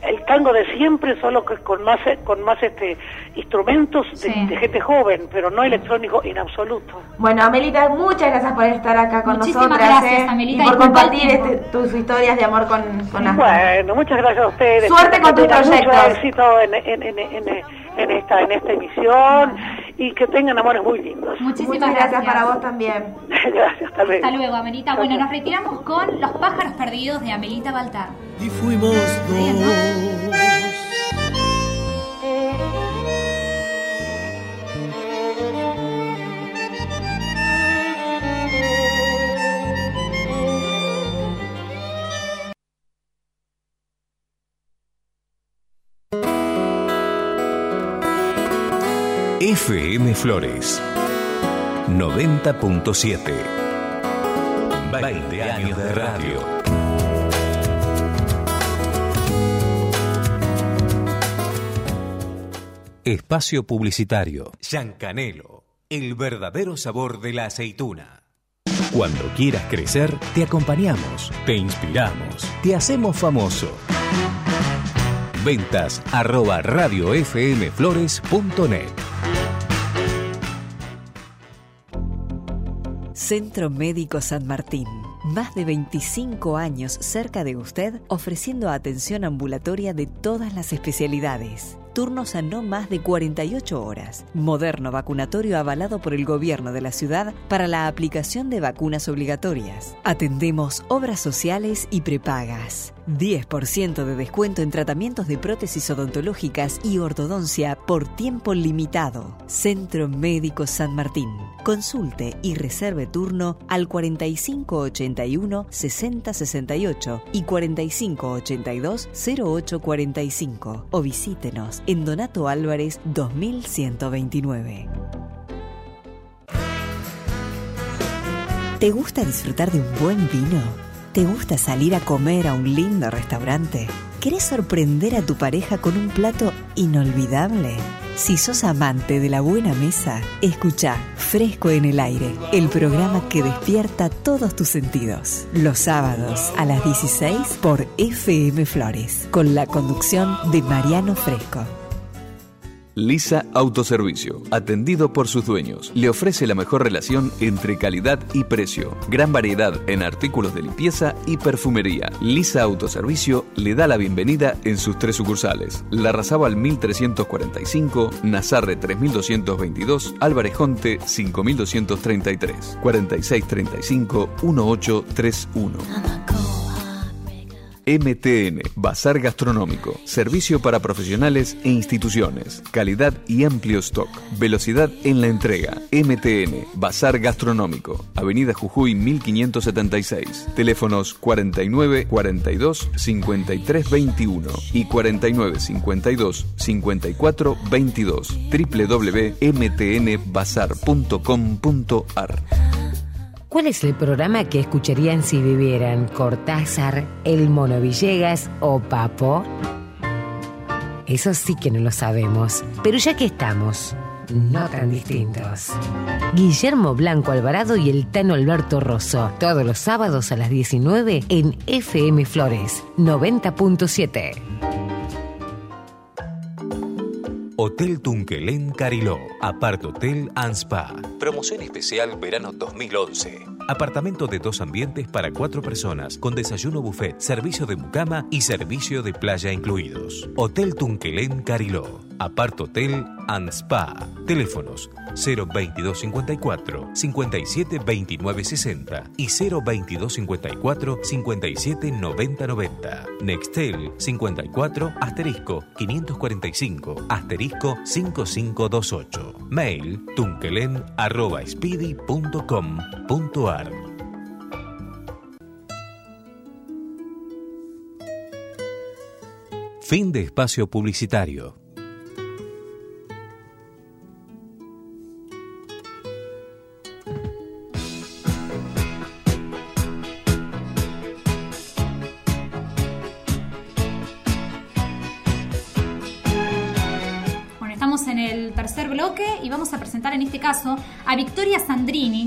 el tango de siempre, solo que con más, con más este instrumentos de, Sí. de gente joven, pero no electrónico en absoluto. Bueno, Amelita, muchas gracias por estar acá con Muchísimas nosotras. gracias, eh, Amelita, y por compartir este- tus historias de amor con, con. Bueno, muchas gracias a ustedes. Suerte con tus proyectos. Éxito en, en, en, en- en esta, en esta emisión y que tengan amores muy lindos. Muchísimas Muchas gracias para vos también. gracias, hasta luego. Hasta luego, Amelita. Bueno, nos retiramos con Los pájaros perdidos de Amelita Baltar. y fuimos dos. FM Flores 90.7 20 años de radio. Espacio Publicitario. Yancanelo, el verdadero sabor de la aceituna. Cuando quieras crecer, te acompañamos, te inspiramos, te hacemos famoso. Ventas arroba radiofmflores.net Centro Médico San Martín. Más de 25 años cerca de usted ofreciendo atención ambulatoria de todas las especialidades. Turnos a no más de 48 horas. Moderno vacunatorio avalado por el gobierno de la ciudad para la aplicación de vacunas obligatorias. Atendemos obras sociales y prepagas. 10% de descuento en tratamientos de prótesis odontológicas y ortodoncia por tiempo limitado. Centro Médico San Martín. Consulte y reserve turno al 4581-6068 y 4582-0845 o visítenos en Donato Álvarez 2129. ¿Te gusta disfrutar de un buen vino? ¿Te gusta salir a comer a un lindo restaurante? ¿Querés sorprender a tu pareja con un plato inolvidable? Si sos amante de la buena mesa, escucha Fresco en el Aire, el programa que despierta todos tus sentidos. Los sábados a las 16 por FM Flores, con la conducción de Mariano Fresco. Lisa Autoservicio, atendido por sus dueños, le ofrece la mejor relación entre calidad y precio. Gran variedad en artículos de limpieza y perfumería. Lisa Autoservicio le da la bienvenida en sus tres sucursales. La Razabal 1345, Nazarre 3222, Álvarez Jonte 5233, 4635 1831. MTN, Bazar Gastronómico, servicio para profesionales e instituciones, calidad y amplio stock, velocidad en la entrega. MTN, Bazar Gastronómico, Avenida Jujuy 1576, teléfonos 49 42 53 21 y 49 52 54 22, www.mtnbazar.com.ar. ¿Cuál es el programa que escucharían si vivieran Cortázar, El Mono Villegas o Papo? Eso sí que no lo sabemos, pero ya que estamos, no tan distintos. Guillermo Blanco Alvarado y el Tano Alberto Rosso, todos los sábados a las 19 en FM Flores 90.7. Hotel Tunquelén Cariló, Apart Hotel and Spa. Promoción especial verano 2011. Apartamento de dos ambientes para cuatro personas, con desayuno buffet, servicio de mucama y servicio de playa incluidos. Hotel Tunquelén Cariló, Apart Hotel and Spa. Teléfonos 02254 57 29 60 y 02254 57 90 90. Nextel 54 asterisco 545 asterisco 5528. Mail tunquelen arroba speedy.com.ar Fin de espacio publicitario.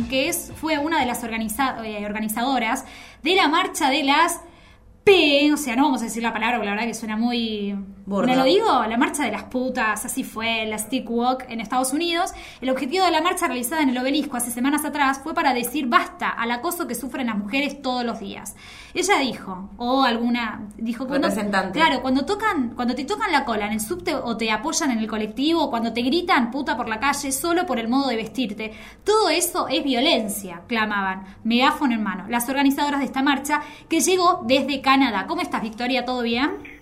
Que es, fue una de las organiza- eh, organizadoras de la marcha de las P, o sea, no vamos a decir la palabra porque la verdad que suena muy... Burdo. ¿No lo digo? La marcha de las putas, así fue, la Stick Walk en Estados Unidos. El objetivo de la marcha realizada en el obelisco hace semanas atrás fue para decir basta al acoso que sufren las mujeres todos los días. Ella dijo, o alguna, dijo cuando, Representante. claro, cuando tocan, cuando te tocan la cola en el subte o te apoyan en el colectivo, cuando te gritan puta por la calle solo por el modo de vestirte, todo eso es violencia, clamaban, megáfono en mano, las organizadoras de esta marcha que llegó desde Canadá. ¿Cómo estás, Victoria? ¿Todo bien?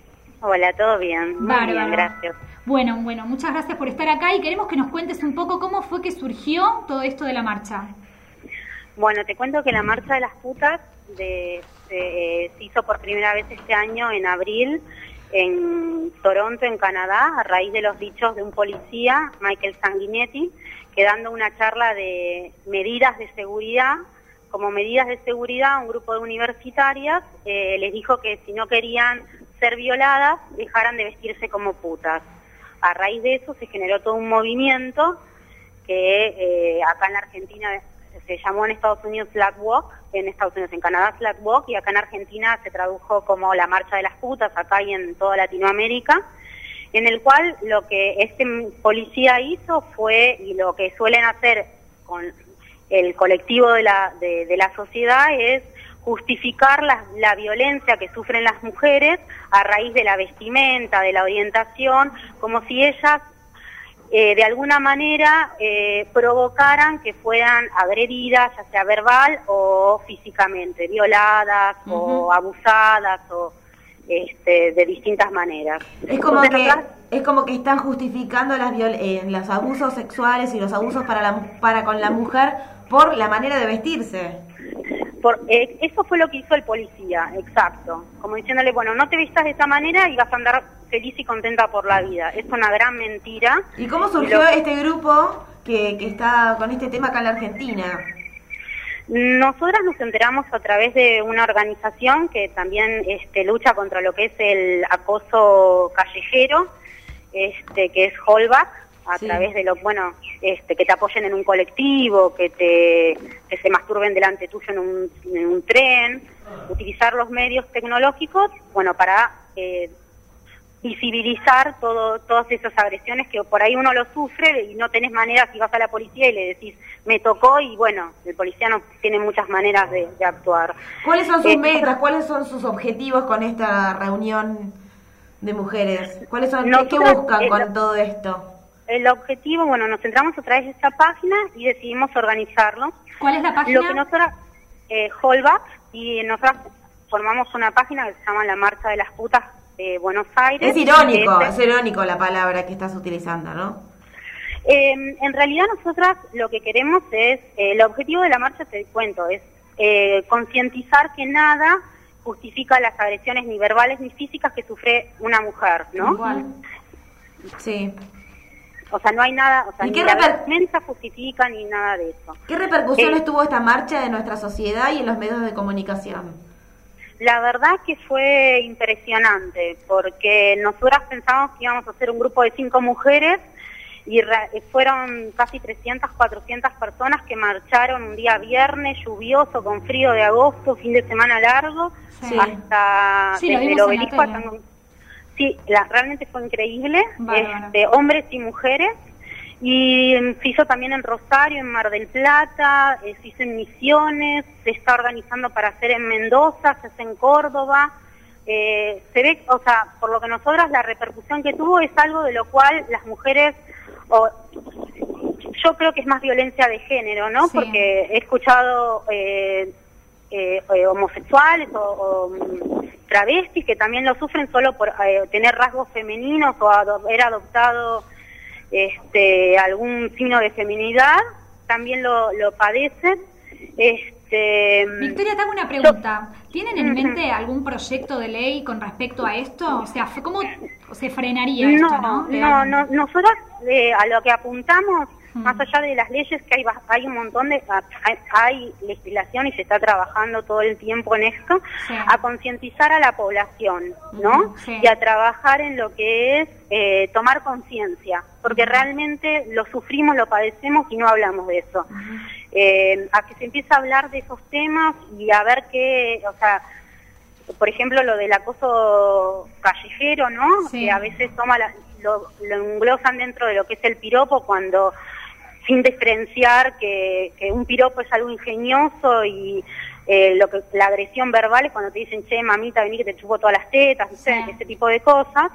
Hola, todo bien. Muy Bárbaro. bien, gracias. Bueno, bueno, muchas gracias por estar acá y queremos que nos cuentes un poco cómo fue que surgió todo esto de la marcha. Bueno, te cuento que la Marcha de las Putas de- se, se hizo por primera vez este año en abril en Toronto, en Canadá, a raíz de los dichos de un policía, Michael Sanguinetti, que dando una charla de medidas de seguridad, como medidas de seguridad un grupo de universitarias, eh, les dijo que si no querían ser violadas, dejaran de vestirse como putas. A raíz de eso se generó todo un movimiento que eh, acá en la Argentina se llamó en Estados Unidos Flag en Estados Unidos, en Canadá Flag Walk, y acá en Argentina se tradujo como la Marcha de las Putas, acá y en toda Latinoamérica, en el cual lo que este policía hizo fue, y lo que suelen hacer con el colectivo de la, de la sociedad, es justificar la, la violencia que sufren las mujeres a raíz de la vestimenta, de la orientación, como si ellas eh, de alguna manera eh, provocaran que fueran agredidas, ya sea verbal o físicamente, violadas o abusadas o este, de distintas maneras. Es como Entonces, que es como que están justificando las viol- eh, los abusos sexuales y los abusos para la, para con la mujer por la manera de vestirse. Por- eh, eso fue lo que hizo el policía, exacto. Como diciéndole, bueno, no te vistas de esa manera y vas a andar feliz y contenta por la vida. Es una gran mentira. ¿Y cómo surgió lo- este grupo que, que está con este tema acá en la Argentina? Nosotras nos enteramos a través de una organización que también este, lucha contra lo que es el acoso callejero, este, que es Holbach, a Sí. través de lo, bueno, este, que te apoyen en un colectivo, que te que se masturben delante tuyo en un, en un tren, utilizar los medios tecnológicos, bueno, para eh, visibilizar todo, todas esas agresiones que por ahí uno lo sufre y no tenés manera si vas a la policía y le decís me tocó y bueno, el policía no tiene muchas maneras de, de actuar. ¿Cuáles son sus Eh, metas? ¿Cuáles son sus objetivos con esta reunión de mujeres? ¿Cuáles son, qué- qué buscan eh, con lo- todo esto? El objetivo, bueno, nos centramos a través de esta página y decidimos organizarlo. ¿Cuál es la página? Lo que nosotras, eh, Holbach, y nosotras formamos una página que se llama La Marcha de las Putas de Buenos Aires. Es irónico, que es irónico la palabra que estás utilizando, ¿no? Eh, en realidad nosotras lo que queremos es, eh, el objetivo de la marcha, te cuento, es eh, concientizar que nada justifica las agresiones ni verbales ni físicas que sufre una mujer, ¿no? Igual. Sí. O sea, no hay nada, o sea, ¿Y ni qué la reper- vergüenza justifica ni nada de eso. ¿Qué repercusiones Eh, tuvo esta marcha en nuestra sociedad y en los medios de comunicación? La verdad que fue impresionante, porque nosotras pensábamos que íbamos a ser un grupo de cinco mujeres y eh, fueron casi 300, 400 personas que marcharon un día viernes lluvioso, con frío de agosto, fin de semana largo, Sí. hasta Sí, lo desde el la obelisco hasta... Sí, la, realmente fue increíble, Bárbaro. este, hombres y mujeres. Y mm, se hizo también en Rosario, en Mar del Plata, eh, se hizo en Misiones, se está organizando para hacer en Mendoza, se hace en Córdoba. Eh, se ve, o sea, por lo que nosotras la repercusión que tuvo es algo de lo cual las mujeres, o, yo creo que es más violencia de género, ¿no? Sí. Porque he escuchado eh, eh, eh, homosexuales o, o, mm, travestis que también lo sufren solo por eh, tener rasgos femeninos o haber adoptado este, algún signo de feminidad, también lo, lo padecen. Este, Victoria, te hago una pregunta. ¿Tienen en mente algún proyecto de ley con respecto a esto? O sea, ¿cómo se frenaría esto, no? No, no, Legalmente. no, nosotros eh, a lo que apuntamos, Mm. más allá de las leyes que hay, hay un montón de, hay, hay legislación y se está trabajando todo el tiempo en esto, Sí. a concientizar a la población, ¿no? Sí. Y a trabajar en lo que es eh, tomar conciencia, porque realmente lo sufrimos, lo padecemos y no hablamos de eso. Eh, a que se empiece a hablar de esos temas y a ver qué, o sea, por ejemplo, lo del acoso callejero, ¿no? Sí. Que a veces toma la- lo, lo englosan dentro de lo que es el piropo cuando sin diferenciar que, que un piropo es algo ingenioso y eh, lo que la agresión verbal es cuando te dicen, che, mamita, vení que te chupo todas las tetas. Sí. ese tipo de cosas.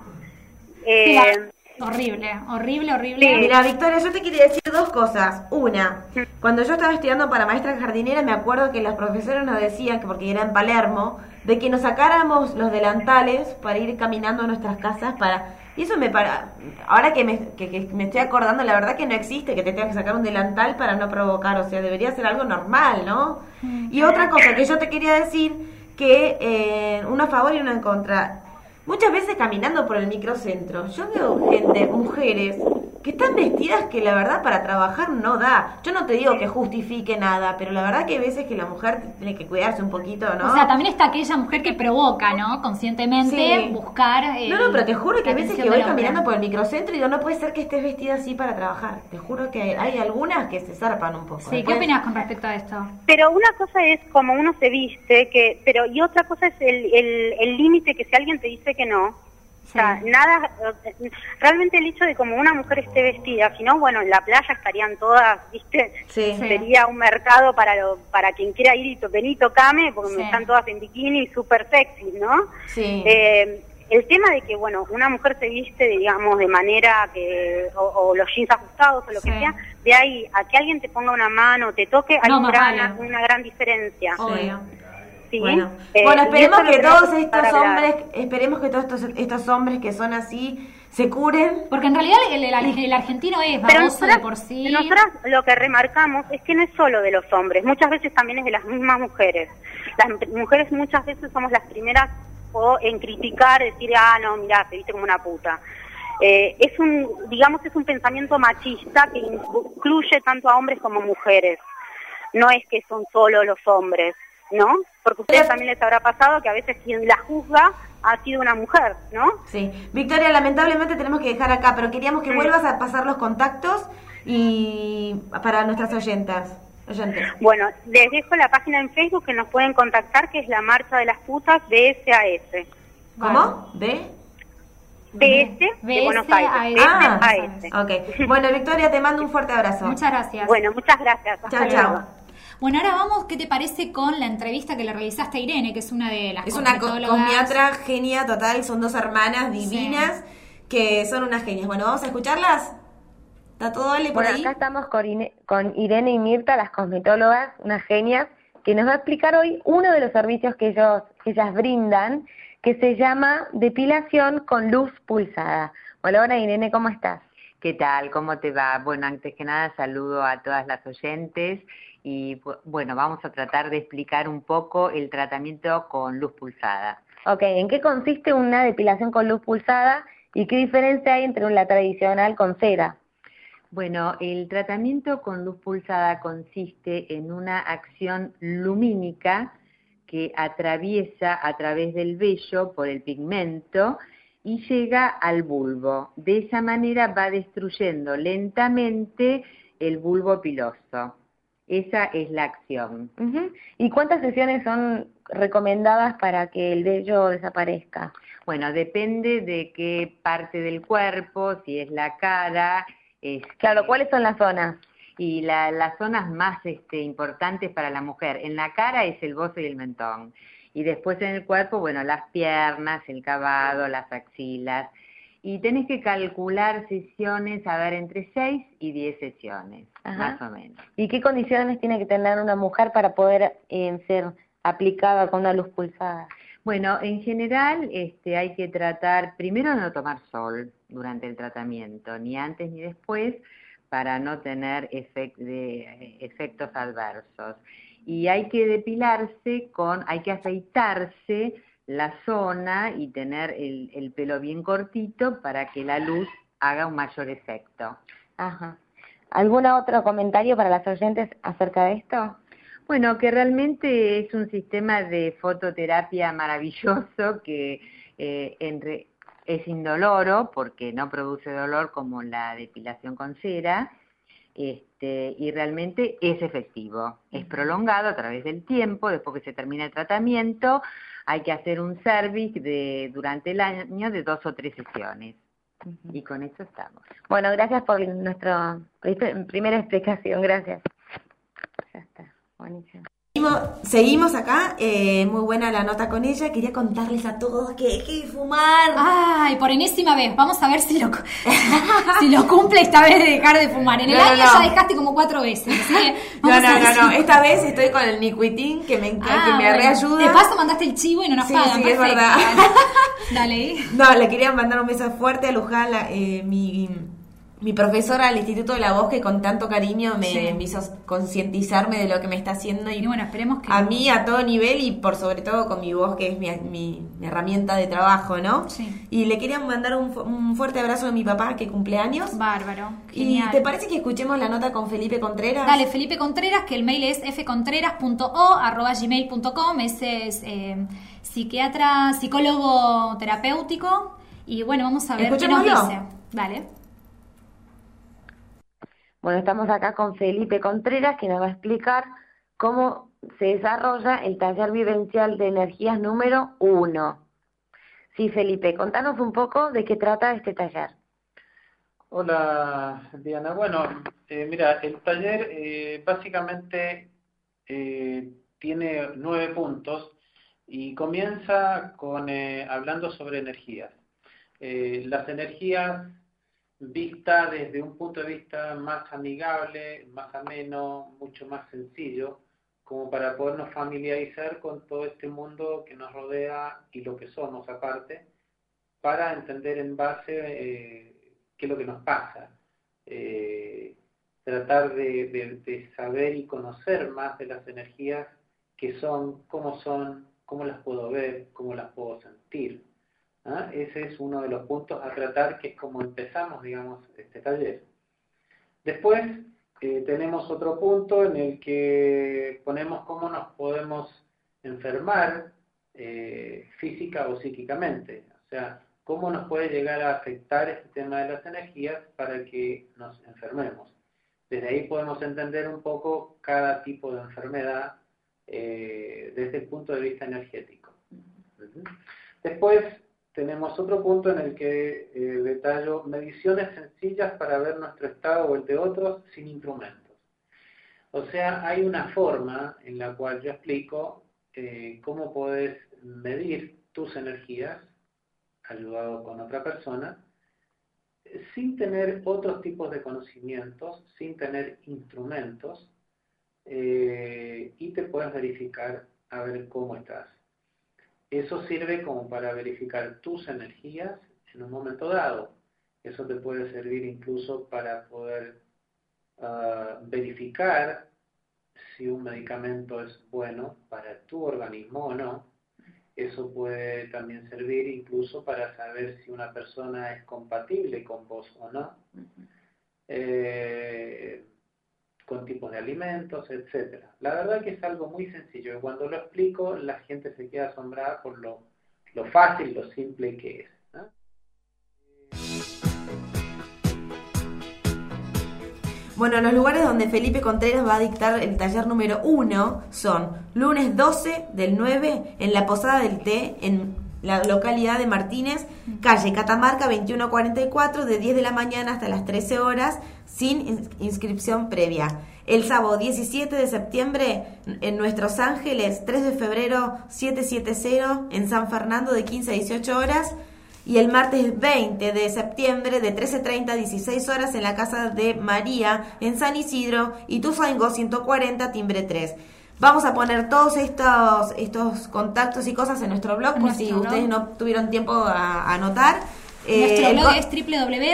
Eh, horrible, horrible, horrible. Sí. Mira, Victoria, yo te quería decir dos cosas. Una, cuando yo estaba estudiando para maestra jardinera, me acuerdo que los profesores nos decían, que porque era en Palermo, de que nos sacáramos los delantales para ir caminando a nuestras casas para... Y eso me para... Ahora que me, que, que me estoy acordando, la verdad que no existe que te tengas que sacar un delantal para no provocar, o sea, debería ser algo normal, ¿no? Y otra cosa que yo te quería decir, que eh, uno a favor y uno en contra. Muchas veces caminando por el microcentro, yo veo gente, mujeres, que están vestidas que la verdad para trabajar no da. Yo no te digo que justifique nada, pero la verdad que hay veces que la mujer tiene que cuidarse un poquito, ¿no? O sea, también está aquella mujer que provoca, ¿no? Conscientemente Sí. buscar. eh, No, no, pero te juro que hay veces que voy caminando por el microcentro y digo, no puede ser que estés vestida así para trabajar. Te juro que hay algunas que se zarpan un poco. Sí, ¿qué opinas con respecto a esto? Pero una cosa es como uno se viste, que, pero y otra cosa es el el el límite que si alguien te dice que no, o sea, Sí. nada, eh, realmente el hecho de como una mujer esté vestida, si no, bueno, en la playa estarían todas, ¿viste? Sí. Sí. Sería un mercado para lo, para quien quiera ir y to- vení, tocame, porque Sí. están todas en bikini súper sexy, ¿no? Sí. Eh, el tema de que, bueno, una mujer se viste, digamos, de manera que, o, o los jeans ajustados o lo Sí. que sea, de ahí a que alguien te ponga una mano, te toque, hay No, un más gran- vale. una gran diferencia. Obvio. ¿Sí? Bueno, Eh, bueno esperemos que todos estos hombres, esperemos que todos estos, estos hombres que son así se curen. Porque en realidad el, el- el argentino es Pero baboso nosotras, de por sí. nosotras lo que remarcamos es que no es solo de los hombres, muchas veces también es de las mismas mujeres. Las mujeres muchas veces somos las primeras o en criticar, decir, ah, no, mirá, te viste como una puta. Eh, es un, digamos, es un pensamiento machista que incluye tanto a hombres como mujeres. no es que son solo los hombres, ¿no? Porque a ustedes también les habrá pasado que a veces quien la juzga ha sido una mujer, ¿no? Sí. Victoria, lamentablemente tenemos que dejar acá, pero queríamos que vuelvas a pasar los contactos y para nuestras oyentas. Oyentes. Bueno, les dejo la página en Facebook que nos pueden contactar, que es la Marcha de las Putas de SAS. ¿Cómo? ¿De? DS de Buenos Aires. Ah, ok. Bueno, Victoria, te mando un fuerte abrazo. Muchas gracias. Bueno, muchas gracias. Chao, chao. Bueno, ahora vamos, ¿qué te parece con la entrevista que le realizaste a Irene, que es una de las Es una cosmiatra genia total, son dos hermanas divinas que son unas genias. Bueno, vamos a escucharlas. ¿Está todo por bueno, ahí? acá estamos con Irene, con Irene y Mirta, las cosmetólogas, unas genias, que nos va a explicar hoy uno de los servicios que ellos que ellas brindan, que se llama depilación con luz pulsada. Hola, hola Irene, ¿cómo estás? ¿Qué tal? ¿Cómo te va? Bueno, antes que nada saludo a todas las oyentes y bueno, vamos a tratar de explicar un poco el tratamiento con luz pulsada. Ok, ¿en qué consiste una depilación con luz pulsada y qué diferencia hay entre la tradicional con cera? Bueno, el tratamiento con luz pulsada consiste en una acción lumínica que atraviesa a través del vello por el pigmento y llega al bulbo. De esa manera va destruyendo lentamente el bulbo piloso. Esa es la acción. ¿Y cuántas sesiones son recomendadas para que el vello desaparezca? Bueno, depende de qué parte del cuerpo, si es la cara. Es claro, ¿cuáles son las zonas? Y la, las zonas más este, importantes para la mujer, en la cara es el bozo y el mentón. Y después en el cuerpo, bueno, las piernas, el cavado, las axilas. Y tenés que calcular sesiones, a ver, entre 6 y 10 sesiones, más o menos. ¿Y qué condiciones tiene que tener una mujer para poder eh, ser aplicada con una luz pulsada? Bueno, en general este, hay que tratar primero no tomar sol durante el tratamiento, ni antes ni después, para no tener de, efectos adversos. Y hay que depilarse con, hay que afeitarse la zona y tener el, el pelo bien cortito para que la luz haga un mayor efecto. Ajá. ¿Algún otro comentario para las oyentes acerca de esto? Bueno, que realmente es un sistema de fototerapia maravilloso que eh, en re, es indoloro porque no produce dolor como la depilación con cera este, y realmente es efectivo. Es prolongado a través del tiempo, después que se termina el tratamiento, hay que hacer un service de, durante el año de dos o tres sesiones. Y con eso estamos. Bueno, gracias por nuestra primera explicación, gracias. Ya está, buenísimo. Seguimos acá, eh, muy buena la nota con ella. Quería contarles a todos que que fumar. Ay, por enésima vez. Vamos a ver si lo, si lo cumple esta vez de dejar de fumar. En el No, año no. ya dejaste como cuatro veces. No, no, no, no. Esta vez estoy con el Niquitin que me, Ah, que me bueno. reayuda. De paso mandaste el chivo y no nos Sí, pagan. sí, es verdad. Dale. No, le quería mandar un beso fuerte a Luján, la- eh, mi, mi profesora del Instituto de la Voz, que con tanto cariño me, Sí. me hizo concientizarme de lo que me está haciendo. Y, bueno, esperemos que. A mí, a todo nivel y por sobre todo con mi voz, que es mi, mi- mi herramienta de trabajo, ¿no? Sí. Y le quería mandar un, fu- un fuerte abrazo a mi papá, que cumple años. Bárbaro. ¿Y te parece que escuchemos la nota con Felipe Contreras? Dale, Felipe Contreras, que el mail es fcontreras.o.gmail.com. Ese es eh, psiquiatra, psicólogo terapéutico. Y bueno, vamos a ver qué nos dice. Dale. Bueno, estamos acá con Felipe Contreras, que nos va a explicar cómo se desarrolla el taller vivencial de energías número uno. Sí, Felipe, contanos un poco de qué trata este taller. Hola, Diana. Bueno, eh, mira, el taller eh, básicamente eh, tiene nueve puntos y comienza con eh, hablando sobre energías. Eh, las energías vistas desde un punto de vista más amigable, más ameno, mucho más sencillo, como para podernos familiarizar con todo este mundo que nos rodea y lo que somos aparte, para entender en base eh, qué es lo que nos pasa. Eh, tratar de- de saber y conocer más de las energías que son, cómo son, cómo las puedo ver, cómo las puedo sentir. ¿Ah? Ese es uno de los puntos a tratar, que es como empezamos, digamos, este taller. Después eh, tenemos otro punto en el que ponemos cómo nos podemos enfermar eh, física o psíquicamente. O sea, cómo nos puede llegar a afectar este tema de las energías para que nos enfermemos. Desde ahí podemos entender un poco cada tipo de enfermedad eh, desde el punto de vista energético. Después tenemos otro punto en el que eh, detallo mediciones sencillas para ver nuestro estado o el de otros sin instrumentos. O sea, hay una forma en la cual yo explico eh, cómo puedes medir tus energías ayudado con otra persona, sin tener otros tipos de conocimientos, sin tener instrumentos, eh, y te puedes verificar a ver cómo estás. Eso sirve como para verificar tus energías en un momento dado. Eso te puede servir incluso para poder ah, verificar si un medicamento es bueno para tu organismo o no. Eso puede también servir incluso para saber si una persona es compatible con vos o no, eh, con tipos de alimentos, etcétera. La verdad que es algo muy sencillo y cuando lo explico la gente se queda asombrada por lo, lo fácil, lo simple que es. Bueno, los lugares donde Felipe Contreras va a dictar el taller número uno son lunes 12 del 9 en la Posada del Té, en la localidad de Martínez, calle Catamarca 2144, de 10 de la mañana hasta las 13 horas, sin inscripción previa. El sábado 17 de septiembre en Nuestros Ángeles, 3 de febrero 770 en San Fernando de 15 a 18 horas y el martes 20 de septiembre de 13.30 a 16 horas en la casa de María en San Isidro y Tuzaingó 140 timbre 3. Vamos a poner todos estos, estos contactos y cosas en nuestro blog por si ustedes no tuvieron tiempo a anotar. Nuestro eh, blog es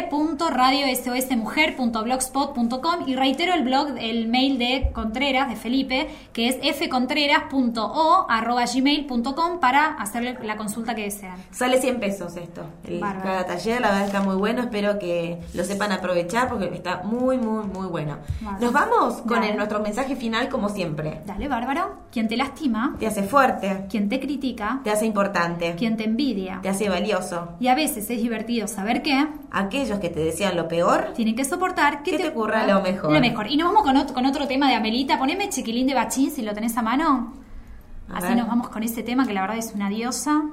www.radiososmujer.blogspot.com y reitero el blog, el mail de Contreras, de Felipe, que es fcontreras.o.gmail.com para hacerle la consulta que desean. Sale 100 pesos esto, cada taller, la verdad está muy bueno, espero que lo sepan aprovechar porque está muy, muy, muy bueno. Nos vamos con nuestro mensaje final como siempre. Dale, Bárbaro. Quien te lastima, te hace fuerte. Quien te critica, te hace importante. Quien te envidia, te hace valioso. Y a veces es divertido saber que aquellos que te decían lo peor tienen que soportar que, te, ocurra lo mejor. Lo mejor. Y nos vamos con otro, con otro tema de Amelita. Poneme chiquilín de bachín si lo tenés a mano. Así nos vamos con ese tema que la verdad es una diosa.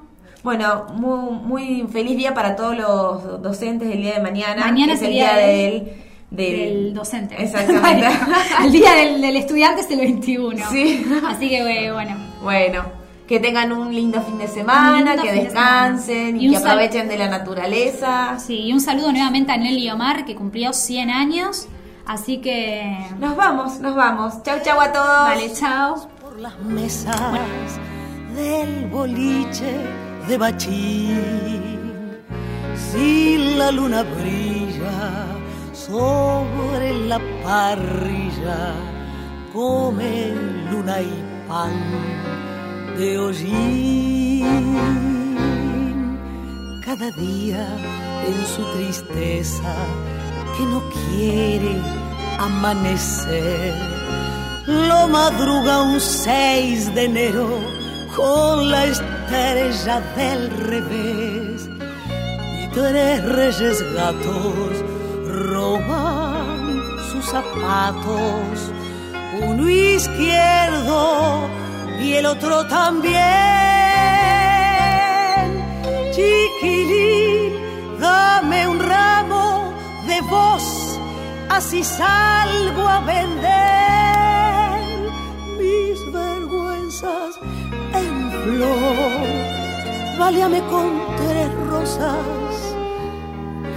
Bueno, muy, muy feliz día para todos los docentes del día de mañana. Mañana es el día, del, del, docente. Exactamente. el día del, del, estudiante es el 21. Sí. Así que bueno. Bueno, que tengan un lindo fin de semana, que descansen y, que aprovechen de la naturaleza. Sí, y un saludo nuevamente a Nelly Omar, que cumplió 100 años. Así que. Nos vamos, nos vamos. Chau, chau a todos. Vale, chau. Por las mesas del boliche de Bachín, si la luna brilla sobre la parrilla, come luna y pan de hoy. Cada día en su tristeza que no quiere amanecer. Lo madruga un 6 de enero con la estrella del revés. Y tres reyes gatos roban sus zapatos. Uno izquierdo y el otro también. Chiquilín, dame un ramo de voz, así salgo a vender mis vergüenzas en flor. Válame con tres rosas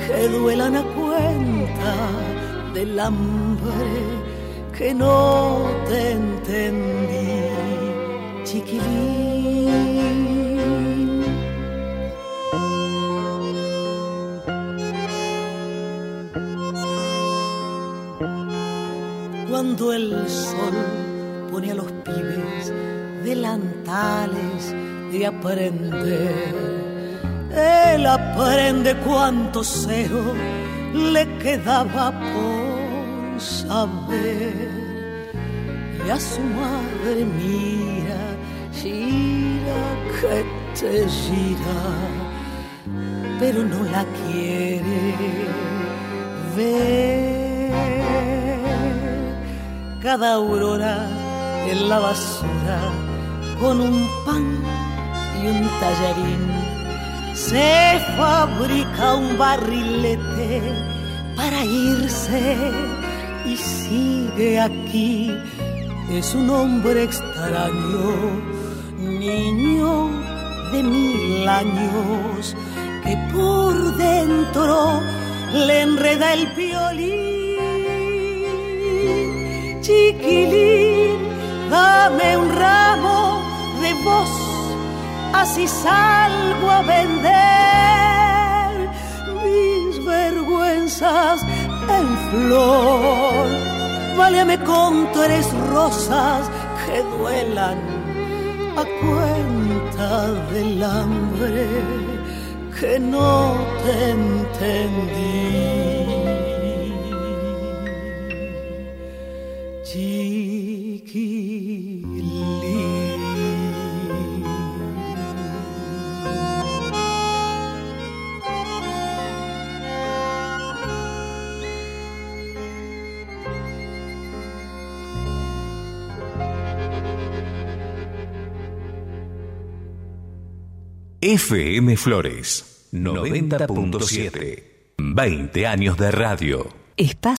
que duelan a cuenta del hambre que no te entendí cuando el sol pone a los pibes delantales de aprender, él aprende cuánto cero le quedaba por saber. Y a su madre mira, gira que te gira, pero no la quiere ver. Cada aurora en la basura con un pan y un tallarín se fabrica un barrilete para irse y sigue aquí. Es un hombre extraño, niño de mil años, que por dentro le enreda el violín. Chiquilín, dame un ramo de voz, así salgo a vender mis vergüenzas en flor. Válame con tres rosas que duelan a cuenta del hambre que no te entendí. FM Flores 90.7. 20 años de radio. Espacio